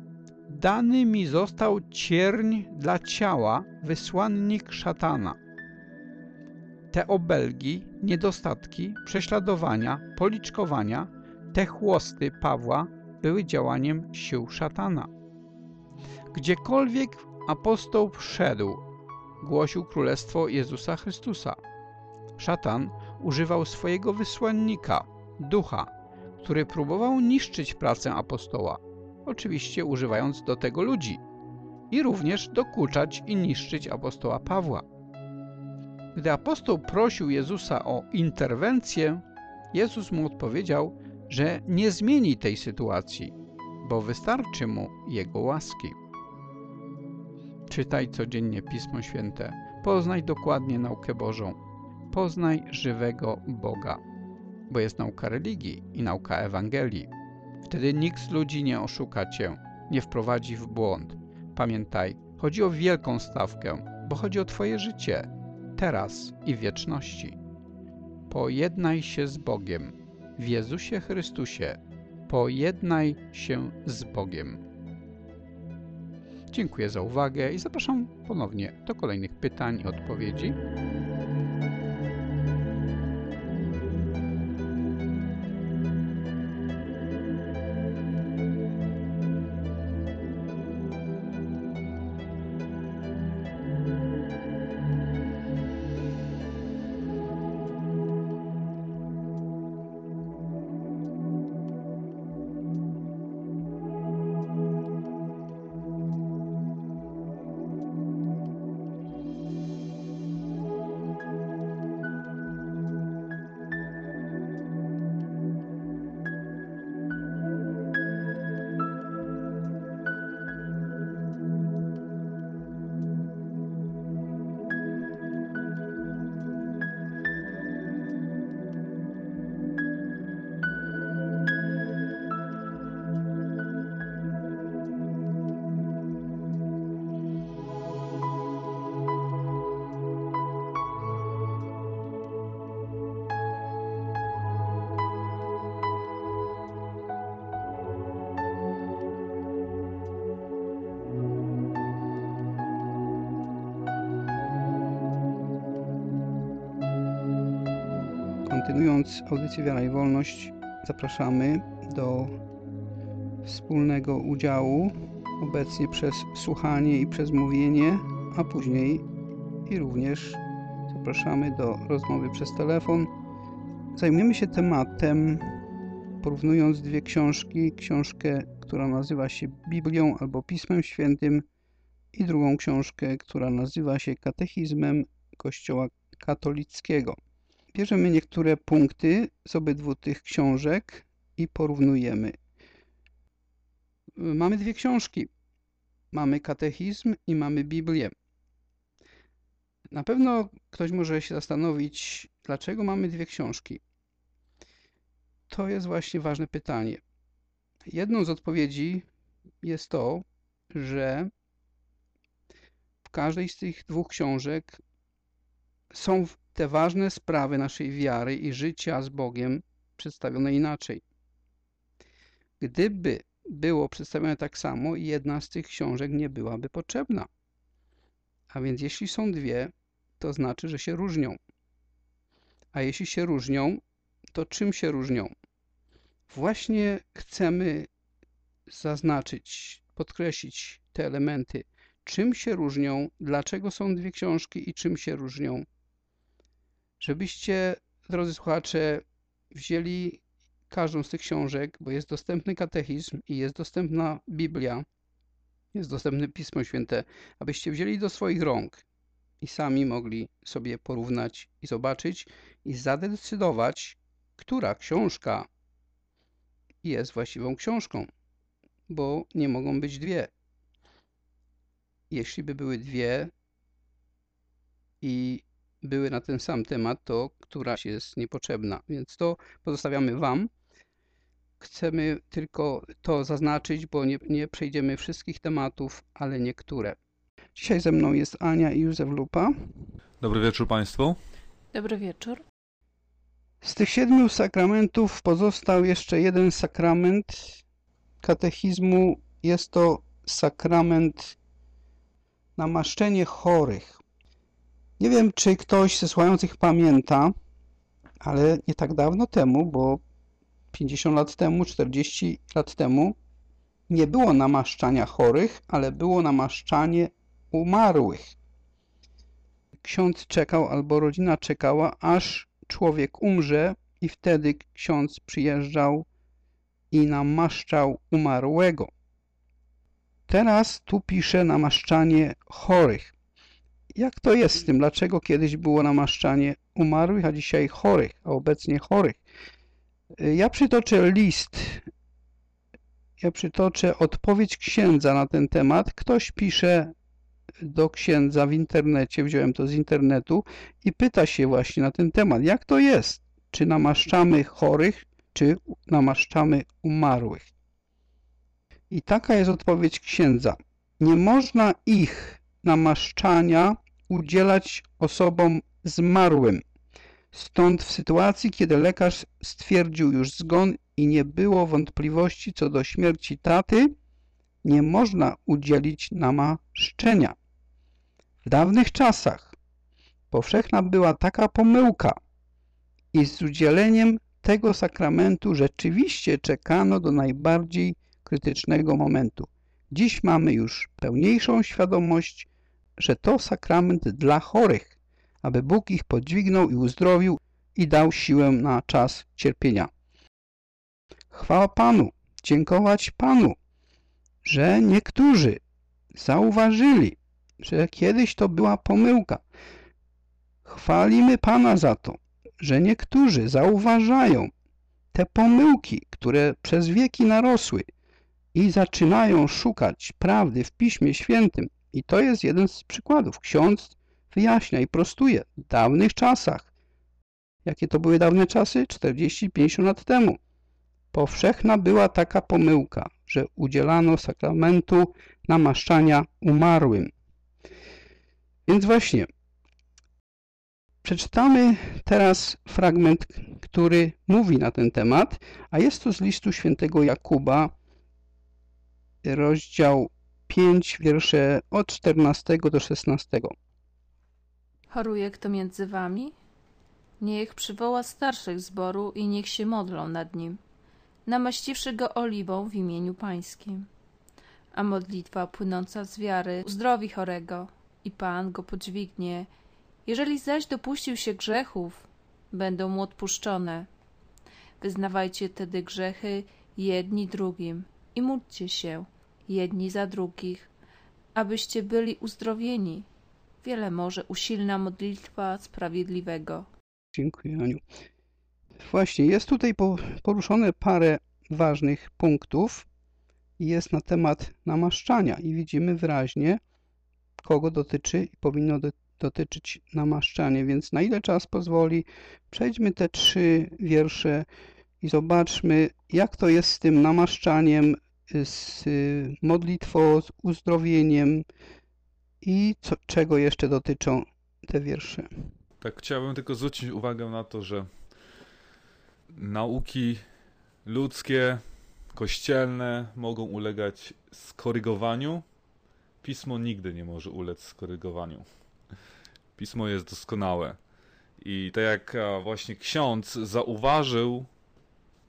dany mi został cierń dla ciała, wysłannik szatana. Te obelgi, niedostatki, prześladowania, policzkowania, te chłosty Pawła były działaniem sił szatana. Gdziekolwiek apostoł wszedł, głosił królestwo Jezusa Chrystusa. Szatan używał swojego wysłannika, ducha, który próbował niszczyć pracę apostoła, oczywiście używając do tego ludzi, i również dokuczać i niszczyć apostoła Pawła. Gdy apostoł prosił Jezusa o interwencję, Jezus mu odpowiedział, że nie zmieni tej sytuacji, bo wystarczy mu Jego łaski. Czytaj codziennie Pismo Święte, poznaj dokładnie naukę Bożą, poznaj żywego Boga, bo jest nauka religii i nauka Ewangelii. Wtedy nikt z ludzi nie oszuka Cię, nie wprowadzi w błąd. Pamiętaj, chodzi o wielką stawkę, bo chodzi o Twoje życie, teraz i wieczności. Pojednaj się z Bogiem, w Jezusie Chrystusie, pojednaj się z Bogiem. Dziękuję za uwagę i zapraszam ponownie do kolejnych pytań i odpowiedzi. Audycję Wiara i Wolność, zapraszamy do wspólnego udziału, obecnie przez słuchanie i przez mówienie, a później i również zapraszamy do rozmowy przez telefon. Zajmiemy się tematem, porównując dwie książki, książkę, która nazywa się Biblią albo Pismem Świętym i drugą książkę, która nazywa się Katechizmem Kościoła katolickiego. Bierzemy niektóre punkty z obydwu tych książek i porównujemy. Mamy dwie książki. Mamy katechizm i mamy Biblię. Na pewno ktoś może się zastanowić, dlaczego mamy dwie książki. To jest właśnie ważne pytanie. Jedną z odpowiedzi jest to, że w każdej z tych dwóch książek są te ważne sprawy naszej wiary i życia z Bogiem przedstawione inaczej. Gdyby było przedstawione tak samo, jedna z tych książek nie byłaby potrzebna. A więc jeśli są dwie, to znaczy, że się różnią. A jeśli się różnią, to czym się różnią? Właśnie chcemy zaznaczyć, podkreślić te elementy. Czym się różnią, dlaczego są dwie książki i czym się różnią. Żebyście, drodzy słuchacze, wzięli każdą z tych książek, bo jest dostępny katechizm i jest dostępna Biblia, jest dostępne Pismo Święte, abyście wzięli do swoich rąk i sami mogli sobie porównać i zobaczyć i zadecydować, która książka jest właściwą książką, bo nie mogą być dwie. Jeśli by były dwie i były na ten sam temat, to któraś jest niepotrzebna, więc to pozostawiamy Wam. Chcemy tylko to zaznaczyć, bo nie, nie przejdziemy wszystkich tematów, ale niektóre. Dzisiaj ze mną jest Ania i Józef Lupa. Dobry wieczór Państwu. Dobry wieczór. Z tych siedmiu sakramentów pozostał jeszcze jeden sakrament katechizmu. Jest to sakrament namaszczenie chorych. Nie wiem, czy ktoś ze słuchających pamięta, ale nie tak dawno temu, bo 50 lat temu, 40 lat temu, nie było namaszczania chorych, ale było namaszczanie umarłych. Ksiądz czekał albo rodzina czekała, aż człowiek umrze i wtedy ksiądz przyjeżdżał i namaszczał umarłego. Teraz tu pisze namaszczanie chorych. Jak to jest z tym? Dlaczego kiedyś było namaszczanie umarłych, a dzisiaj chorych, a obecnie chorych? Ja przytoczę list, ja przytoczę odpowiedź księdza na ten temat. Ktoś pisze do księdza w internecie, wziąłem to z internetu i pyta się właśnie na ten temat, jak to jest? Czy namaszczamy chorych, czy namaszczamy umarłych? I taka jest odpowiedź księdza. Nie można ich namaszczania udzielać osobom zmarłym. Stąd w sytuacji, kiedy lekarz stwierdził już zgon i nie było wątpliwości co do śmierci taty, nie można udzielić namaszczenia. W dawnych czasach powszechna była taka pomyłka i z udzieleniem tego sakramentu rzeczywiście czekano do najbardziej krytycznego momentu. Dziś mamy już pełniejszą świadomość, że to sakrament dla chorych, aby Bóg ich podźwignął i uzdrowił i dał siłę na czas cierpienia. Chwała Panu, dziękować Panu, że niektórzy zauważyli, że kiedyś to była pomyłka. Chwalimy Pana za to, że niektórzy zauważają te pomyłki, które przez wieki narosły i zaczynają szukać prawdy w Piśmie Świętym. I to jest jeden z przykładów. Ksiądz wyjaśnia i prostuje w dawnych czasach. Jakie to były dawne czasy? 40-50 lat temu. Powszechna była taka pomyłka, że udzielano sakramentu namaszczania umarłym. Więc właśnie, przeczytamy teraz fragment, który mówi na ten temat, a jest to z listu świętego Jakuba, rozdział 5, wiersze od 14 do 16. Choruje kto między wami? Niech przywoła starszych zboru i niech się modlą nad nim, namaściwszy go oliwą w imieniu pańskim. A modlitwa płynąca z wiary uzdrowi chorego i Pan go podźwignie. Jeżeli zaś dopuścił się grzechów, będą mu odpuszczone. Wyznawajcie tedy grzechy jedni drugim i módlcie się jedni za drugich, abyście byli uzdrowieni. Wiele może usilna modlitwa sprawiedliwego. Dziękuję, Aniu. Właśnie, jest tutaj poruszone parę ważnych punktów jest na temat namaszczania i widzimy wyraźnie, kogo dotyczy i powinno do, dotyczyć namaszczanie, więc na ile czas pozwoli, przejdźmy te trzy wiersze i zobaczmy, jak to jest z tym namaszczaniem, z modlitwą, z uzdrowieniem i co, czego jeszcze dotyczą te wiersze. Tak, chciałbym tylko zwrócić uwagę na to, że nauki ludzkie, kościelne mogą ulegać skorygowaniu, pismo nigdy nie może ulec skorygowaniu. Pismo jest doskonałe. I tak jak właśnie ksiądz zauważył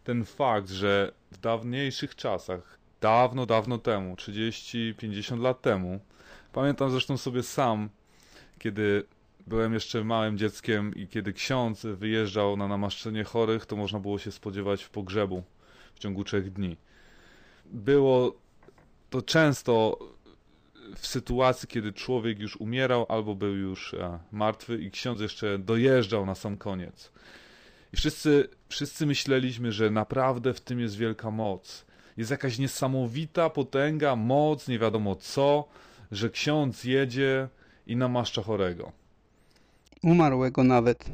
ten fakt, że w dawniejszych czasach, dawno, dawno temu, 30-50 lat temu, pamiętam zresztą sobie sam, kiedy byłem jeszcze małym dzieckiem i kiedy ksiądz wyjeżdżał na namaszczenie chorych, to można było się spodziewać w pogrzebu w ciągu trzech dni. Było to często w sytuacji, kiedy człowiek już umierał albo był już e, martwy i ksiądz jeszcze dojeżdżał na sam koniec. I wszyscy, wszyscy myśleliśmy, że naprawdę w tym jest wielka moc. Jest jakaś niesamowita potęga, moc, nie wiadomo co, że ksiądz jedzie i namaszcza chorego. Umarłego nawet.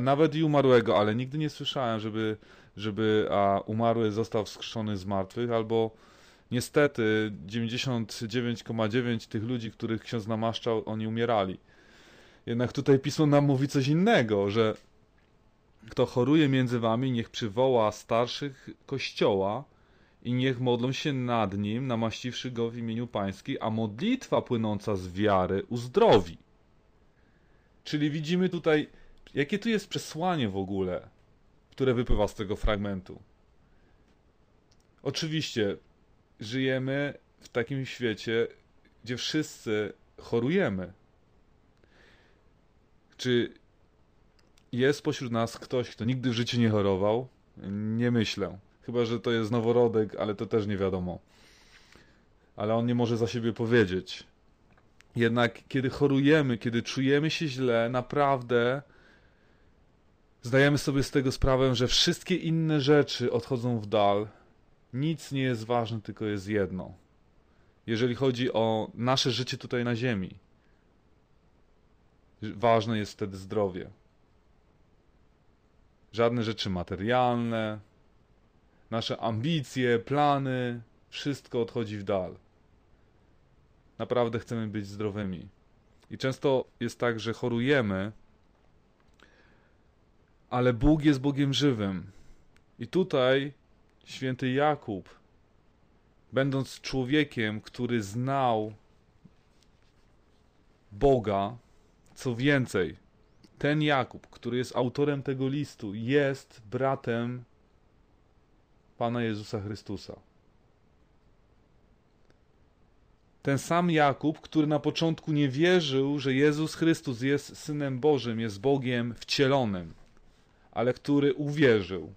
Nawet i umarłego, ale nigdy nie słyszałem, żeby, żeby a, umarły został wskrzeszony z martwych, albo niestety 99,9 tych ludzi, których ksiądz namaszczał, oni umierali. Jednak tutaj pismo nam mówi coś innego, że kto choruje między wami, niech przywoła starszych kościoła i niech modlą się nad nim, namaściwszy go w imieniu pańskim, a modlitwa płynąca z wiary uzdrowi. Czyli widzimy tutaj, jakie tu jest przesłanie w ogóle, które wypływa z tego fragmentu. Oczywiście, żyjemy w takim świecie, gdzie wszyscy chorujemy. Czy jest pośród nas ktoś, kto nigdy w życiu nie chorował? Nie myślę. Chyba, że to jest noworodek, ale to też nie wiadomo. Ale on nie może za siebie powiedzieć. Jednak kiedy chorujemy, kiedy czujemy się źle, naprawdę zdajemy sobie z tego sprawę, że wszystkie inne rzeczy odchodzą w dal. Nic nie jest ważne, tylko jest jedno. Jeżeli chodzi o nasze życie tutaj na Ziemi, ważne jest wtedy zdrowie. Żadne rzeczy materialne, nasze ambicje, plany, wszystko odchodzi w dal. Naprawdę chcemy być zdrowymi. I często jest tak, że chorujemy, ale Bóg jest Bogiem żywym. I tutaj święty Jakub, będąc człowiekiem, który znał Boga, co więcej, ten Jakub, który jest autorem tego listu, jest bratem Pana Jezusa Chrystusa. Ten sam Jakub, który na początku nie wierzył, że Jezus Chrystus jest Synem Bożym, jest Bogiem wcielonym, ale który uwierzył.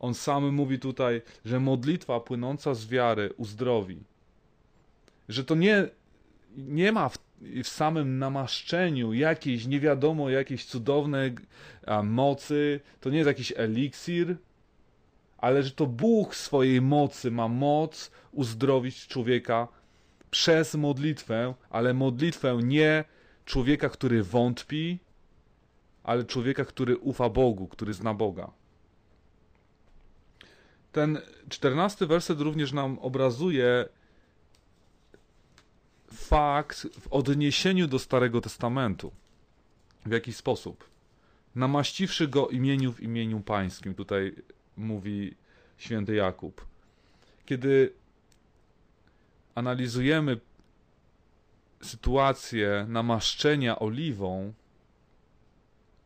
On sam mówi tutaj, że modlitwa płynąca z wiary uzdrowi. Że to nie, nie ma w, w samym namaszczeniu jakiejś, nie wiadomo, jakiejś cudownej mocy, to nie jest jakiś eliksir, ale że to Bóg swojej mocy ma moc uzdrowić człowieka przez modlitwę, ale modlitwę nie człowieka, który wątpi, ale człowieka, który ufa Bogu, który zna Boga. Ten czternasty werset również nam obrazuje fakt w odniesieniu do Starego Testamentu. W jaki sposób? Namaściwszy go imieniu w imieniu pańskim, tutaj mówi święty Jakub. Kiedy analizujemy sytuację namaszczenia oliwą,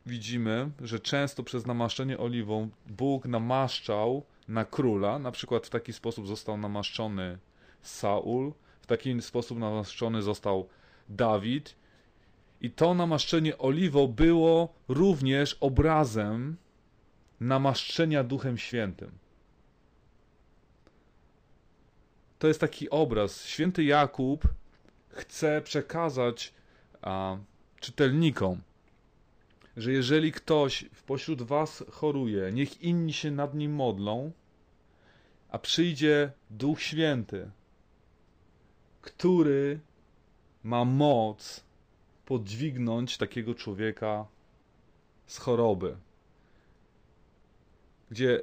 widzimy, że często przez namaszczenie oliwą Bóg namaszczał na króla, na przykład w taki sposób został namaszczony Saul, w taki sposób namaszczony został Dawid. I to namaszczenie oliwą było również obrazem namaszczenia Duchem Świętym. To jest taki obraz. Święty Jakub chce przekazać a, czytelnikom, że jeżeli ktoś pośród was choruje, niech inni się nad nim modlą, a przyjdzie Duch Święty, który ma moc podźwignąć takiego człowieka z choroby. Gdzie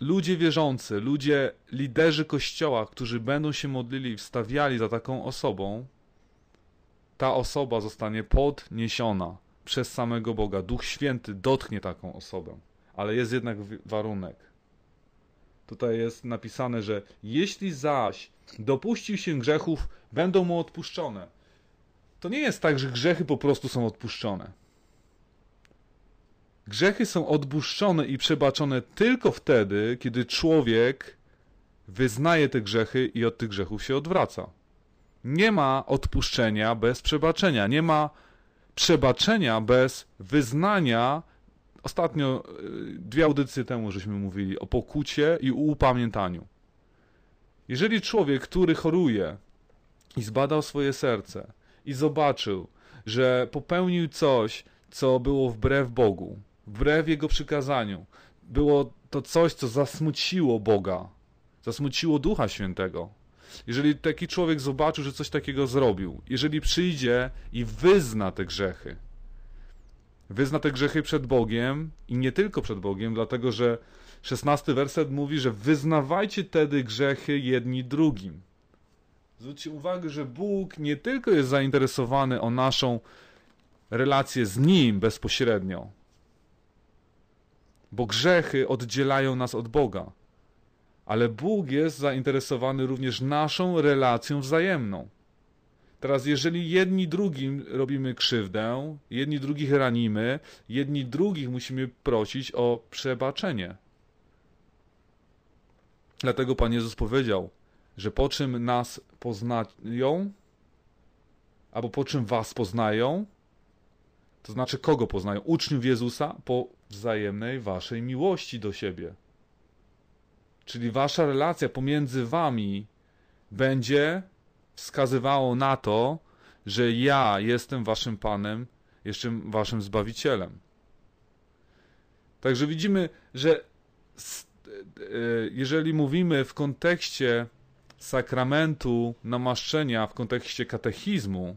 ludzie wierzący, ludzie, liderzy kościoła, którzy będą się modlili i wstawiali za taką osobą, ta osoba zostanie podniesiona przez samego Boga. Duch Święty dotknie taką osobę. Ale jest jednak warunek. Tutaj jest napisane, że jeśli zaś dopuścił się grzechów, będą mu odpuszczone. To nie jest tak, że grzechy po prostu są odpuszczone. Grzechy są odpuszczone i przebaczone tylko wtedy, kiedy człowiek wyznaje te grzechy i od tych grzechów się odwraca. Nie ma odpuszczenia bez przebaczenia. Nie ma przebaczenia bez wyznania. Ostatnio, y, dwie audycje temu, żeśmy mówili o pokucie i upamiętaniu. Jeżeli człowiek, który choruje i zbadał swoje serce i zobaczył, że popełnił coś, co było wbrew Bogu, wbrew Jego przykazaniu, było to coś, co zasmuciło Boga, zasmuciło Ducha Świętego. Jeżeli taki człowiek zobaczył, że coś takiego zrobił, jeżeli przyjdzie i wyzna te grzechy, wyzna te grzechy przed Bogiem i nie tylko przed Bogiem, dlatego że szesnasty werset mówi, że wyznawajcie tedy grzechy jedni drugim. Zwróćcie uwagę, że Bóg nie tylko jest zainteresowany o naszą relację z Nim bezpośrednio, bo grzechy oddzielają nas od Boga. Ale Bóg jest zainteresowany również naszą relacją wzajemną. Teraz, jeżeli jedni drugim robimy krzywdę, jedni drugich ranimy, jedni drugich musimy prosić o przebaczenie. Dlatego Pan Jezus powiedział, że po czym nas poznają, albo po czym was poznają, to znaczy kogo poznają? Uczniów Jezusa po wzajemnej waszej miłości do siebie. Czyli wasza relacja pomiędzy wami będzie wskazywało na to, że ja jestem waszym Panem, jestem waszym Zbawicielem. Także widzimy, że e, jeżeli mówimy w kontekście sakramentu namaszczenia, w kontekście katechizmu,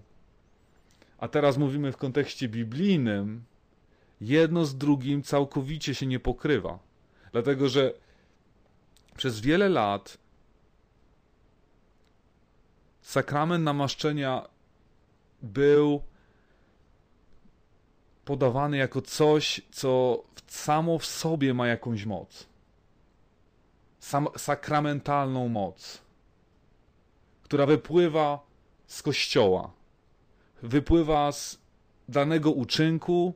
a teraz mówimy w kontekście biblijnym, jedno z drugim całkowicie się nie pokrywa. Dlatego, że przez wiele lat sakrament namaszczenia był podawany jako coś, co samo w sobie ma jakąś moc. Sam, sakramentalną moc, która wypływa z kościoła, wypływa z danego uczynku,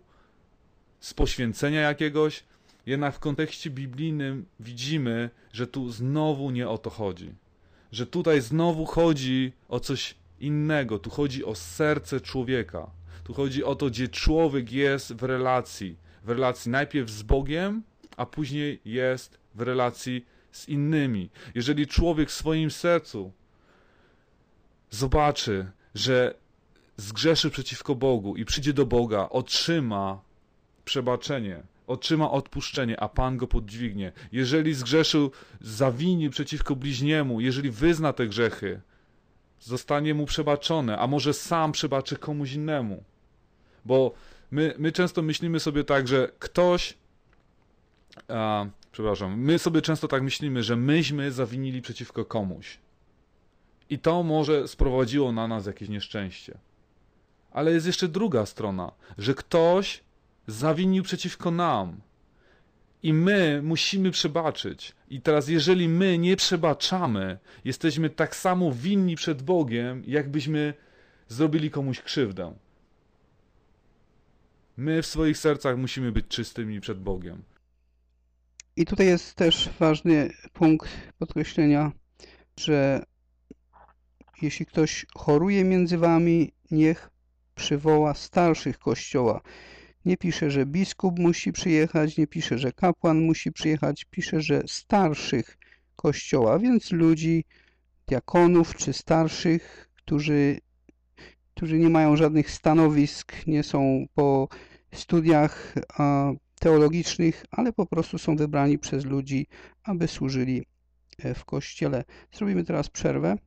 z poświęcenia jakiegoś, jednak w kontekście biblijnym widzimy, że tu znowu nie o to chodzi. Że tutaj znowu chodzi o coś innego. Tu chodzi o serce człowieka. Tu chodzi o to, gdzie człowiek jest w relacji. W relacji najpierw z Bogiem, a później jest w relacji z innymi. Jeżeli człowiek w swoim sercu zobaczy, że zgrzeszy przeciwko Bogu i przyjdzie do Boga, otrzyma przebaczenie, otrzyma odpuszczenie, a Pan go podźwignie. Jeżeli zgrzeszył, zawinił przeciwko bliźniemu, jeżeli wyzna te grzechy, zostanie mu przebaczone, a może sam przebaczy komuś innemu. Bo my, my często myślimy sobie tak, że ktoś. A, przepraszam, my sobie często tak myślimy, że myśmy zawinili przeciwko komuś. I to może sprowadziło na nas jakieś nieszczęście. Ale jest jeszcze druga strona, że ktoś zawinił przeciwko nam. I my musimy przebaczyć. I teraz, jeżeli my nie przebaczamy, jesteśmy tak samo winni przed Bogiem, jakbyśmy zrobili komuś krzywdę. My w swoich sercach musimy być czystymi przed Bogiem. I tutaj jest też ważny punkt podkreślenia, że jeśli ktoś choruje między wami, niech przywoła starszych kościoła. Nie pisze, że biskup musi przyjechać, nie pisze, że kapłan musi przyjechać, pisze, że starszych kościoła, więc ludzi, diakonów czy starszych, którzy, którzy nie mają żadnych stanowisk, nie są po studiach teologicznych, ale po prostu są wybrani przez ludzi, aby służyli e, w kościele. Zrobimy teraz przerwę.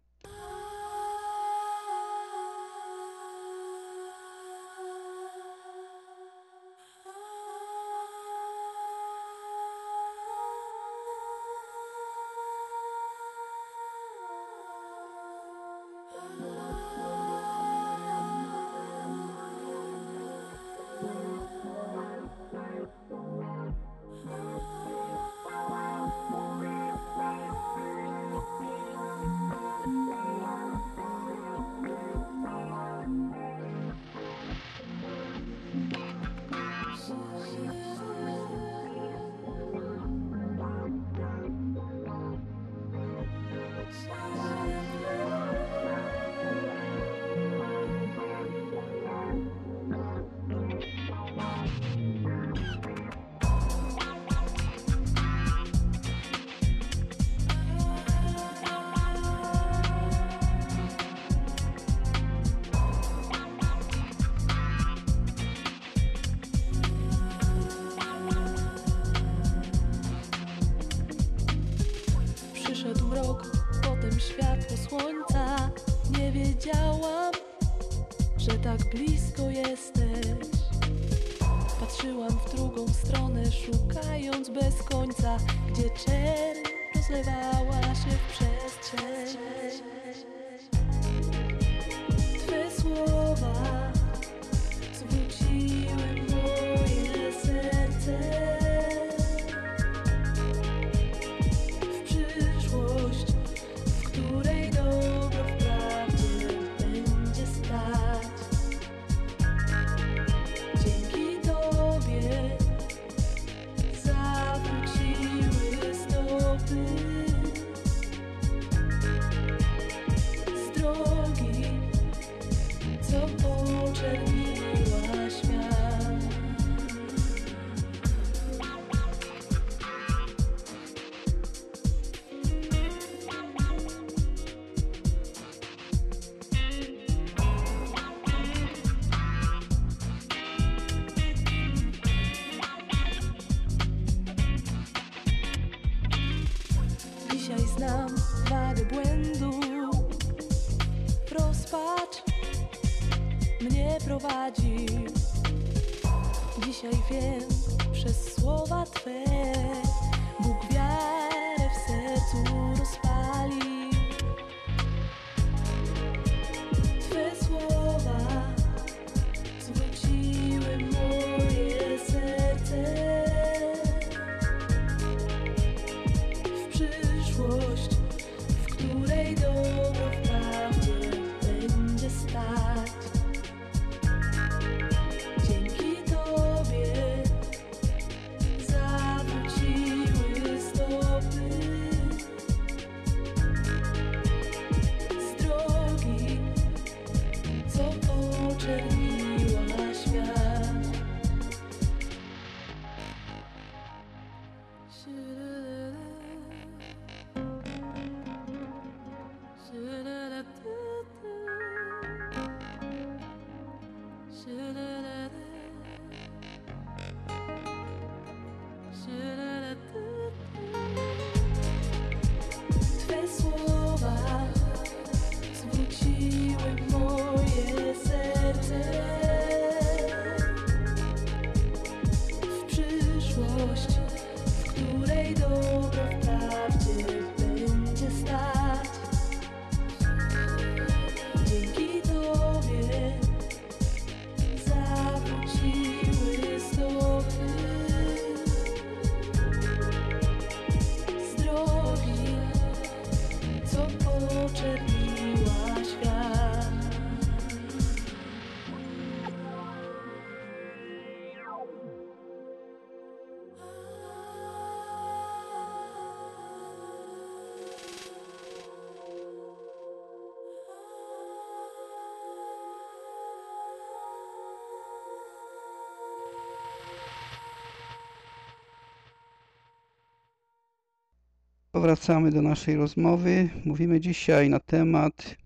Powracamy do naszej rozmowy. Mówimy dzisiaj na temat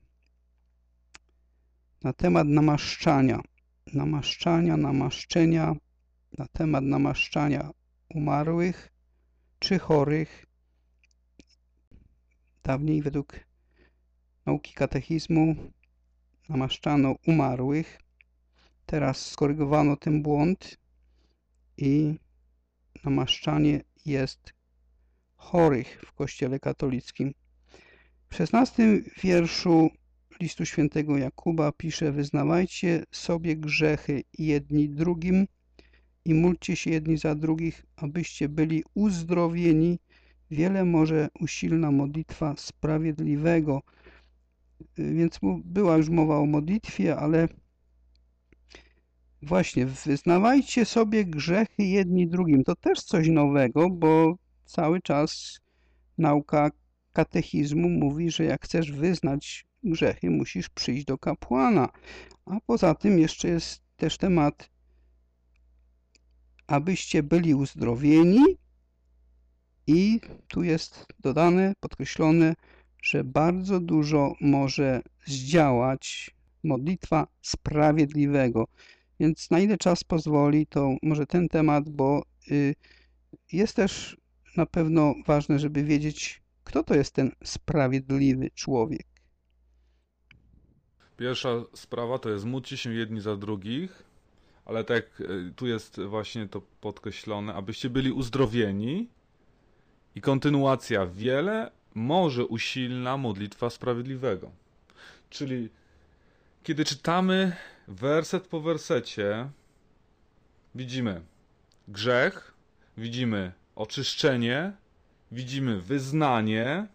na temat namaszczania. Namaszczania, namaszczenia, na temat namaszczania umarłych czy chorych. Dawniej według nauki katechizmu namaszczano umarłych. Teraz skorygowano ten błąd i namaszczanie jest chorych w Kościele katolickim. W szesnastym wierszu listu świętego Jakuba pisze Wyznawajcie sobie grzechy jedni drugim i módlcie się jedni za drugich, abyście byli uzdrowieni. Wiele może usilna modlitwa sprawiedliwego. Więc była już mowa o modlitwie, ale właśnie wyznawajcie sobie grzechy jedni drugim. To też coś nowego, bo cały czas nauka katechizmu mówi, że jak chcesz wyznać grzechy, musisz przyjść do kapłana. A poza tym jeszcze jest też temat, abyście byli uzdrowieni i tu jest dodane, podkreślone, że bardzo dużo może zdziałać modlitwa sprawiedliwego. Więc na ile czas pozwoli, to może ten temat, bo y, jest też na pewno ważne, żeby wiedzieć, kto to jest ten sprawiedliwy człowiek. Pierwsza sprawa to jest módlcie się jedni za drugich, ale tak e, tu jest właśnie to podkreślone, abyście byli uzdrowieni. I kontynuacja, wiele może usilna modlitwa sprawiedliwego. Czyli kiedy czytamy werset po wersecie, widzimy grzech, widzimy oczyszczenie, widzimy wyznanie,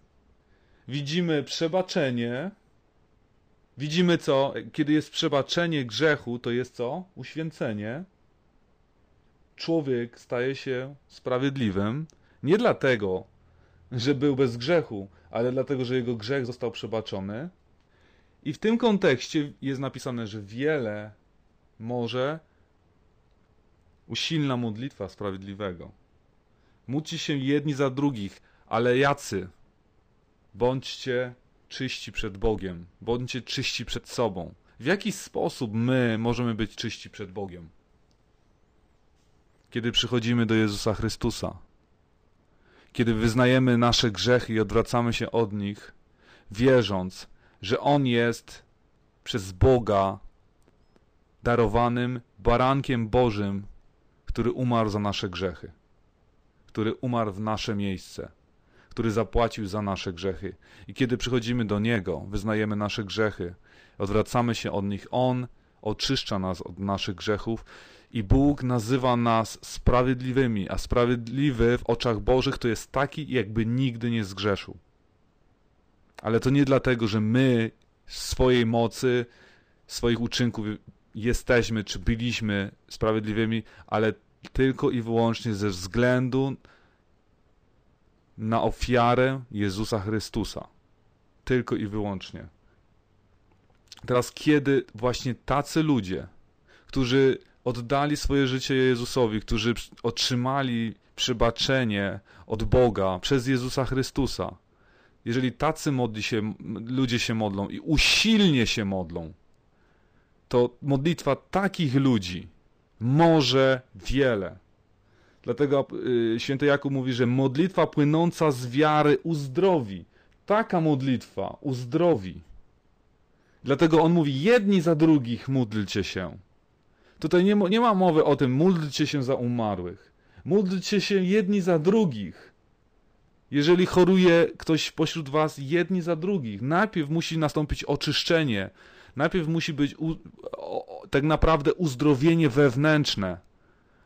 widzimy przebaczenie. Widzimy co? Kiedy jest przebaczenie grzechu, to jest co? Uświęcenie. Człowiek staje się sprawiedliwym nie dlatego, że był bez grzechu, ale dlatego, że jego grzech został przebaczony. I w tym kontekście jest napisane, że wiele może usilna modlitwa sprawiedliwego. Módlcie się jedni za drugich, ale jacy? Bądźcie czyści przed Bogiem, bądźcie czyści przed sobą. W jaki sposób my możemy być czyści przed Bogiem? Kiedy przychodzimy do Jezusa Chrystusa, kiedy wyznajemy nasze grzechy i odwracamy się od nich, wierząc, że On jest przez Boga darowanym barankiem Bożym, który umarł za nasze grzechy, który umarł w nasze miejsce, który zapłacił za nasze grzechy. I kiedy przychodzimy do Niego, wyznajemy nasze grzechy, odwracamy się od nich, On oczyszcza nas od naszych grzechów i Bóg nazywa nas sprawiedliwymi, a sprawiedliwy w oczach Bożych to jest taki, jakby nigdy nie zgrzeszył. Ale to nie dlatego, że my swojej mocy, swoich uczynków jesteśmy czy byliśmy sprawiedliwymi, ale tylko i wyłącznie ze względu na ofiarę Jezusa Chrystusa. Tylko i wyłącznie. Teraz, kiedy właśnie tacy ludzie, którzy oddali swoje życie Jezusowi, którzy otrzymali przebaczenie od Boga przez Jezusa Chrystusa, jeżeli tacy modli się, ludzie się modlą i usilnie się modlą, to modlitwa takich ludzi może wiele. Dlatego y, święty Jakub mówi, że modlitwa płynąca z wiary uzdrowi. Taka modlitwa uzdrowi. Dlatego on mówi, jedni za drugich módlcie się. Tutaj nie, nie ma mowy o tym, módlcie się za umarłych. Módlcie się jedni za drugich. Jeżeli choruje ktoś pośród was, jedni za drugich. Najpierw musi nastąpić oczyszczenie. Najpierw musi być tak naprawdę uzdrowienie wewnętrzne,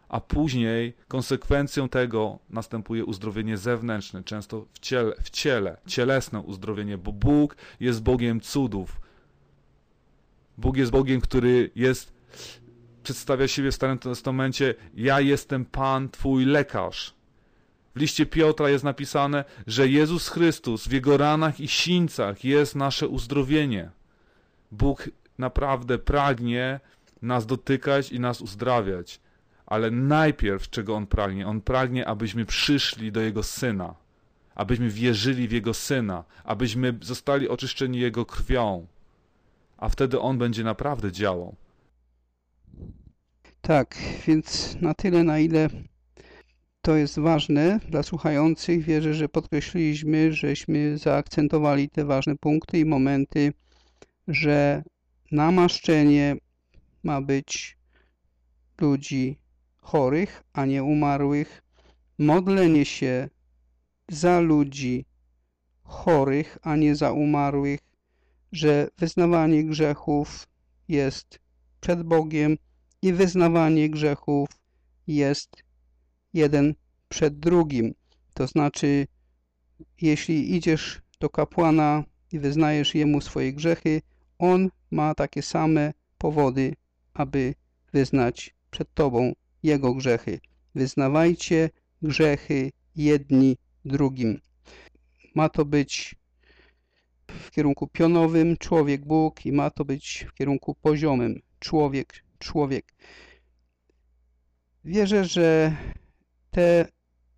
a później konsekwencją tego następuje uzdrowienie zewnętrzne, często w ciele, w ciele, cielesne uzdrowienie, bo Bóg jest Bogiem cudów. Bóg jest Bogiem, który jest, przedstawia siebie w Starym Testamencie, ja jestem Pan, Twój lekarz. W liście Piotra jest napisane, że Jezus Chrystus w Jego ranach i sińcach jest nasze uzdrowienie. Bóg naprawdę pragnie nas dotykać i nas uzdrawiać. Ale najpierw, czego On pragnie? On pragnie, abyśmy przyszli do Jego Syna, abyśmy wierzyli w Jego Syna, abyśmy zostali oczyszczeni Jego krwią, a wtedy On będzie naprawdę działał. Tak, więc na tyle, na ile to jest ważne dla słuchających, wierzę, że podkreśliliśmy, żeśmy zaakcentowali te ważne punkty i momenty, że namaszczenie ma być ludzi chorych, a nie umarłych. Modlenie się za ludzi chorych, a nie za umarłych, że wyznawanie grzechów jest przed Bogiem i wyznawanie grzechów jest jeden przed drugim. To znaczy, jeśli idziesz do kapłana i wyznajesz jemu swoje grzechy, on ma takie same powody, aby wyznać przed tobą jego grzechy. Wyznawajcie grzechy jedni drugim. Ma to być w kierunku pionowym człowiek Bóg i ma to być w kierunku poziomym człowiek człowiek. Wierzę, że te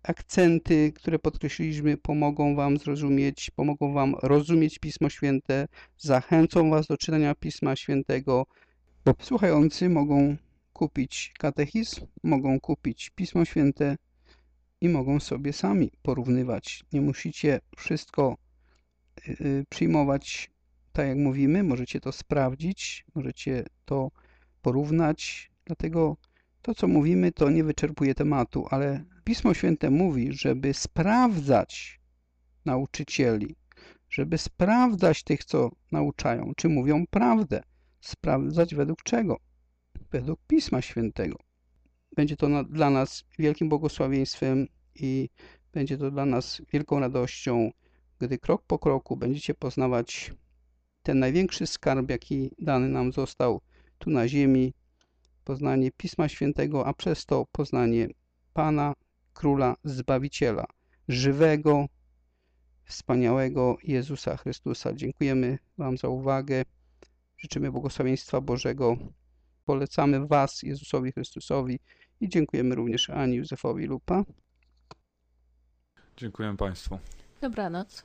akcenty, które podkreśliliśmy, pomogą Wam zrozumieć, pomogą Wam rozumieć Pismo Święte, zachęcą Was do czytania Pisma Świętego. Słuchający mogą kupić katechizm, mogą kupić Pismo Święte i mogą sobie sami porównywać. Nie musicie wszystko przyjmować tak jak mówimy, możecie to sprawdzić, możecie to porównać, dlatego to, co mówimy, to nie wyczerpuje tematu, ale Pismo Święte mówi, żeby sprawdzać nauczycieli, żeby sprawdzać tych, co nauczają, czy mówią prawdę. Sprawdzać według czego? Według Pisma Świętego. Będzie to na, dla nas wielkim błogosławieństwem i będzie to dla nas wielką radością, gdy krok po kroku będziecie poznawać ten największy skarb, jaki dany nam został tu na ziemi, poznanie Pisma Świętego, a przez to poznanie Pana, Króla, Zbawiciela, żywego, wspaniałego Jezusa Chrystusa. Dziękujemy Wam za uwagę. Życzymy błogosławieństwa Bożego. Polecamy Was Jezusowi Chrystusowi i dziękujemy również Ani Józefowi Lupa. Dziękuję Państwu. Dobranoc.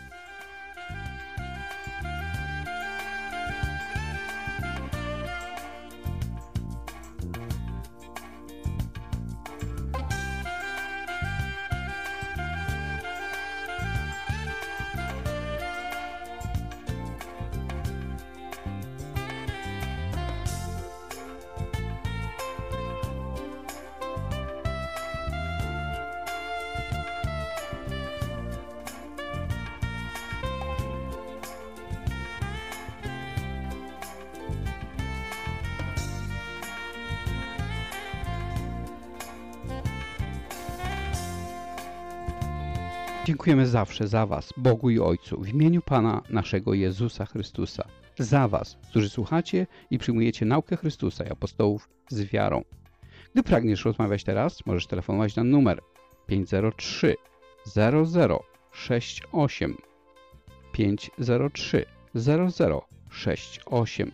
Dziękujemy zawsze za Was, Bogu i Ojcu, w imieniu Pana naszego Jezusa Chrystusa. Za Was, którzy słuchacie i przyjmujecie naukę Chrystusa i apostołów z wiarą. Gdy pragniesz rozmawiać teraz, możesz telefonować na numer 503 0068 503 0068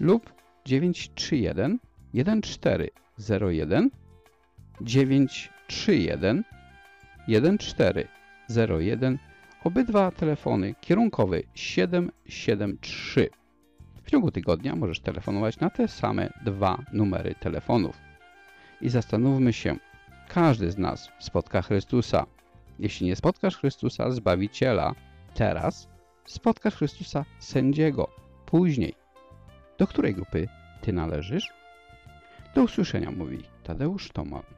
lub 931 1401 931 1401 obydwa telefony kierunkowy 773. W ciągu tygodnia możesz telefonować na te same dwa numery telefonów. I zastanówmy się, każdy z nas spotka Chrystusa. Jeśli nie spotkasz Chrystusa Zbawiciela teraz, spotkasz Chrystusa Sędziego później. Do której grupy Ty należysz? Do usłyszenia mówi Tadeusz Tomal.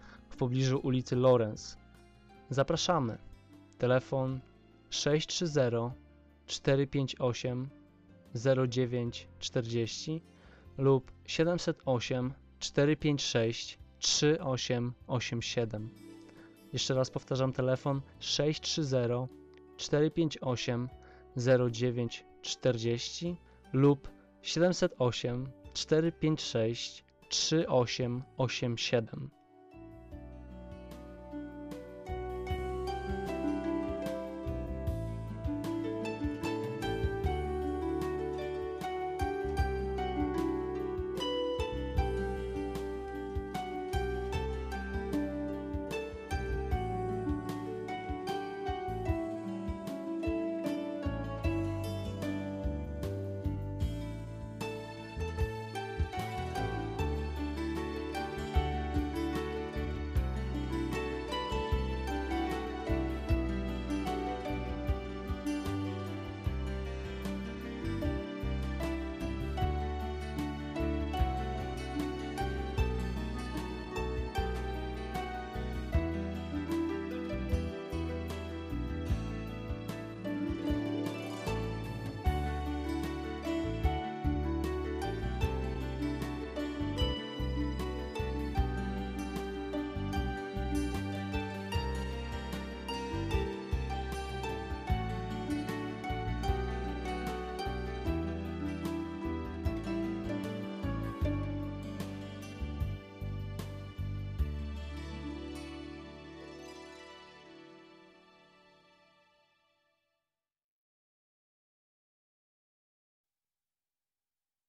w pobliżu ulicy Lawrence. Zapraszamy. Telefon 630 458 0940 lub 708 456 3887. Jeszcze raz powtarzam telefon 630 458 0940 lub 708 456 3887.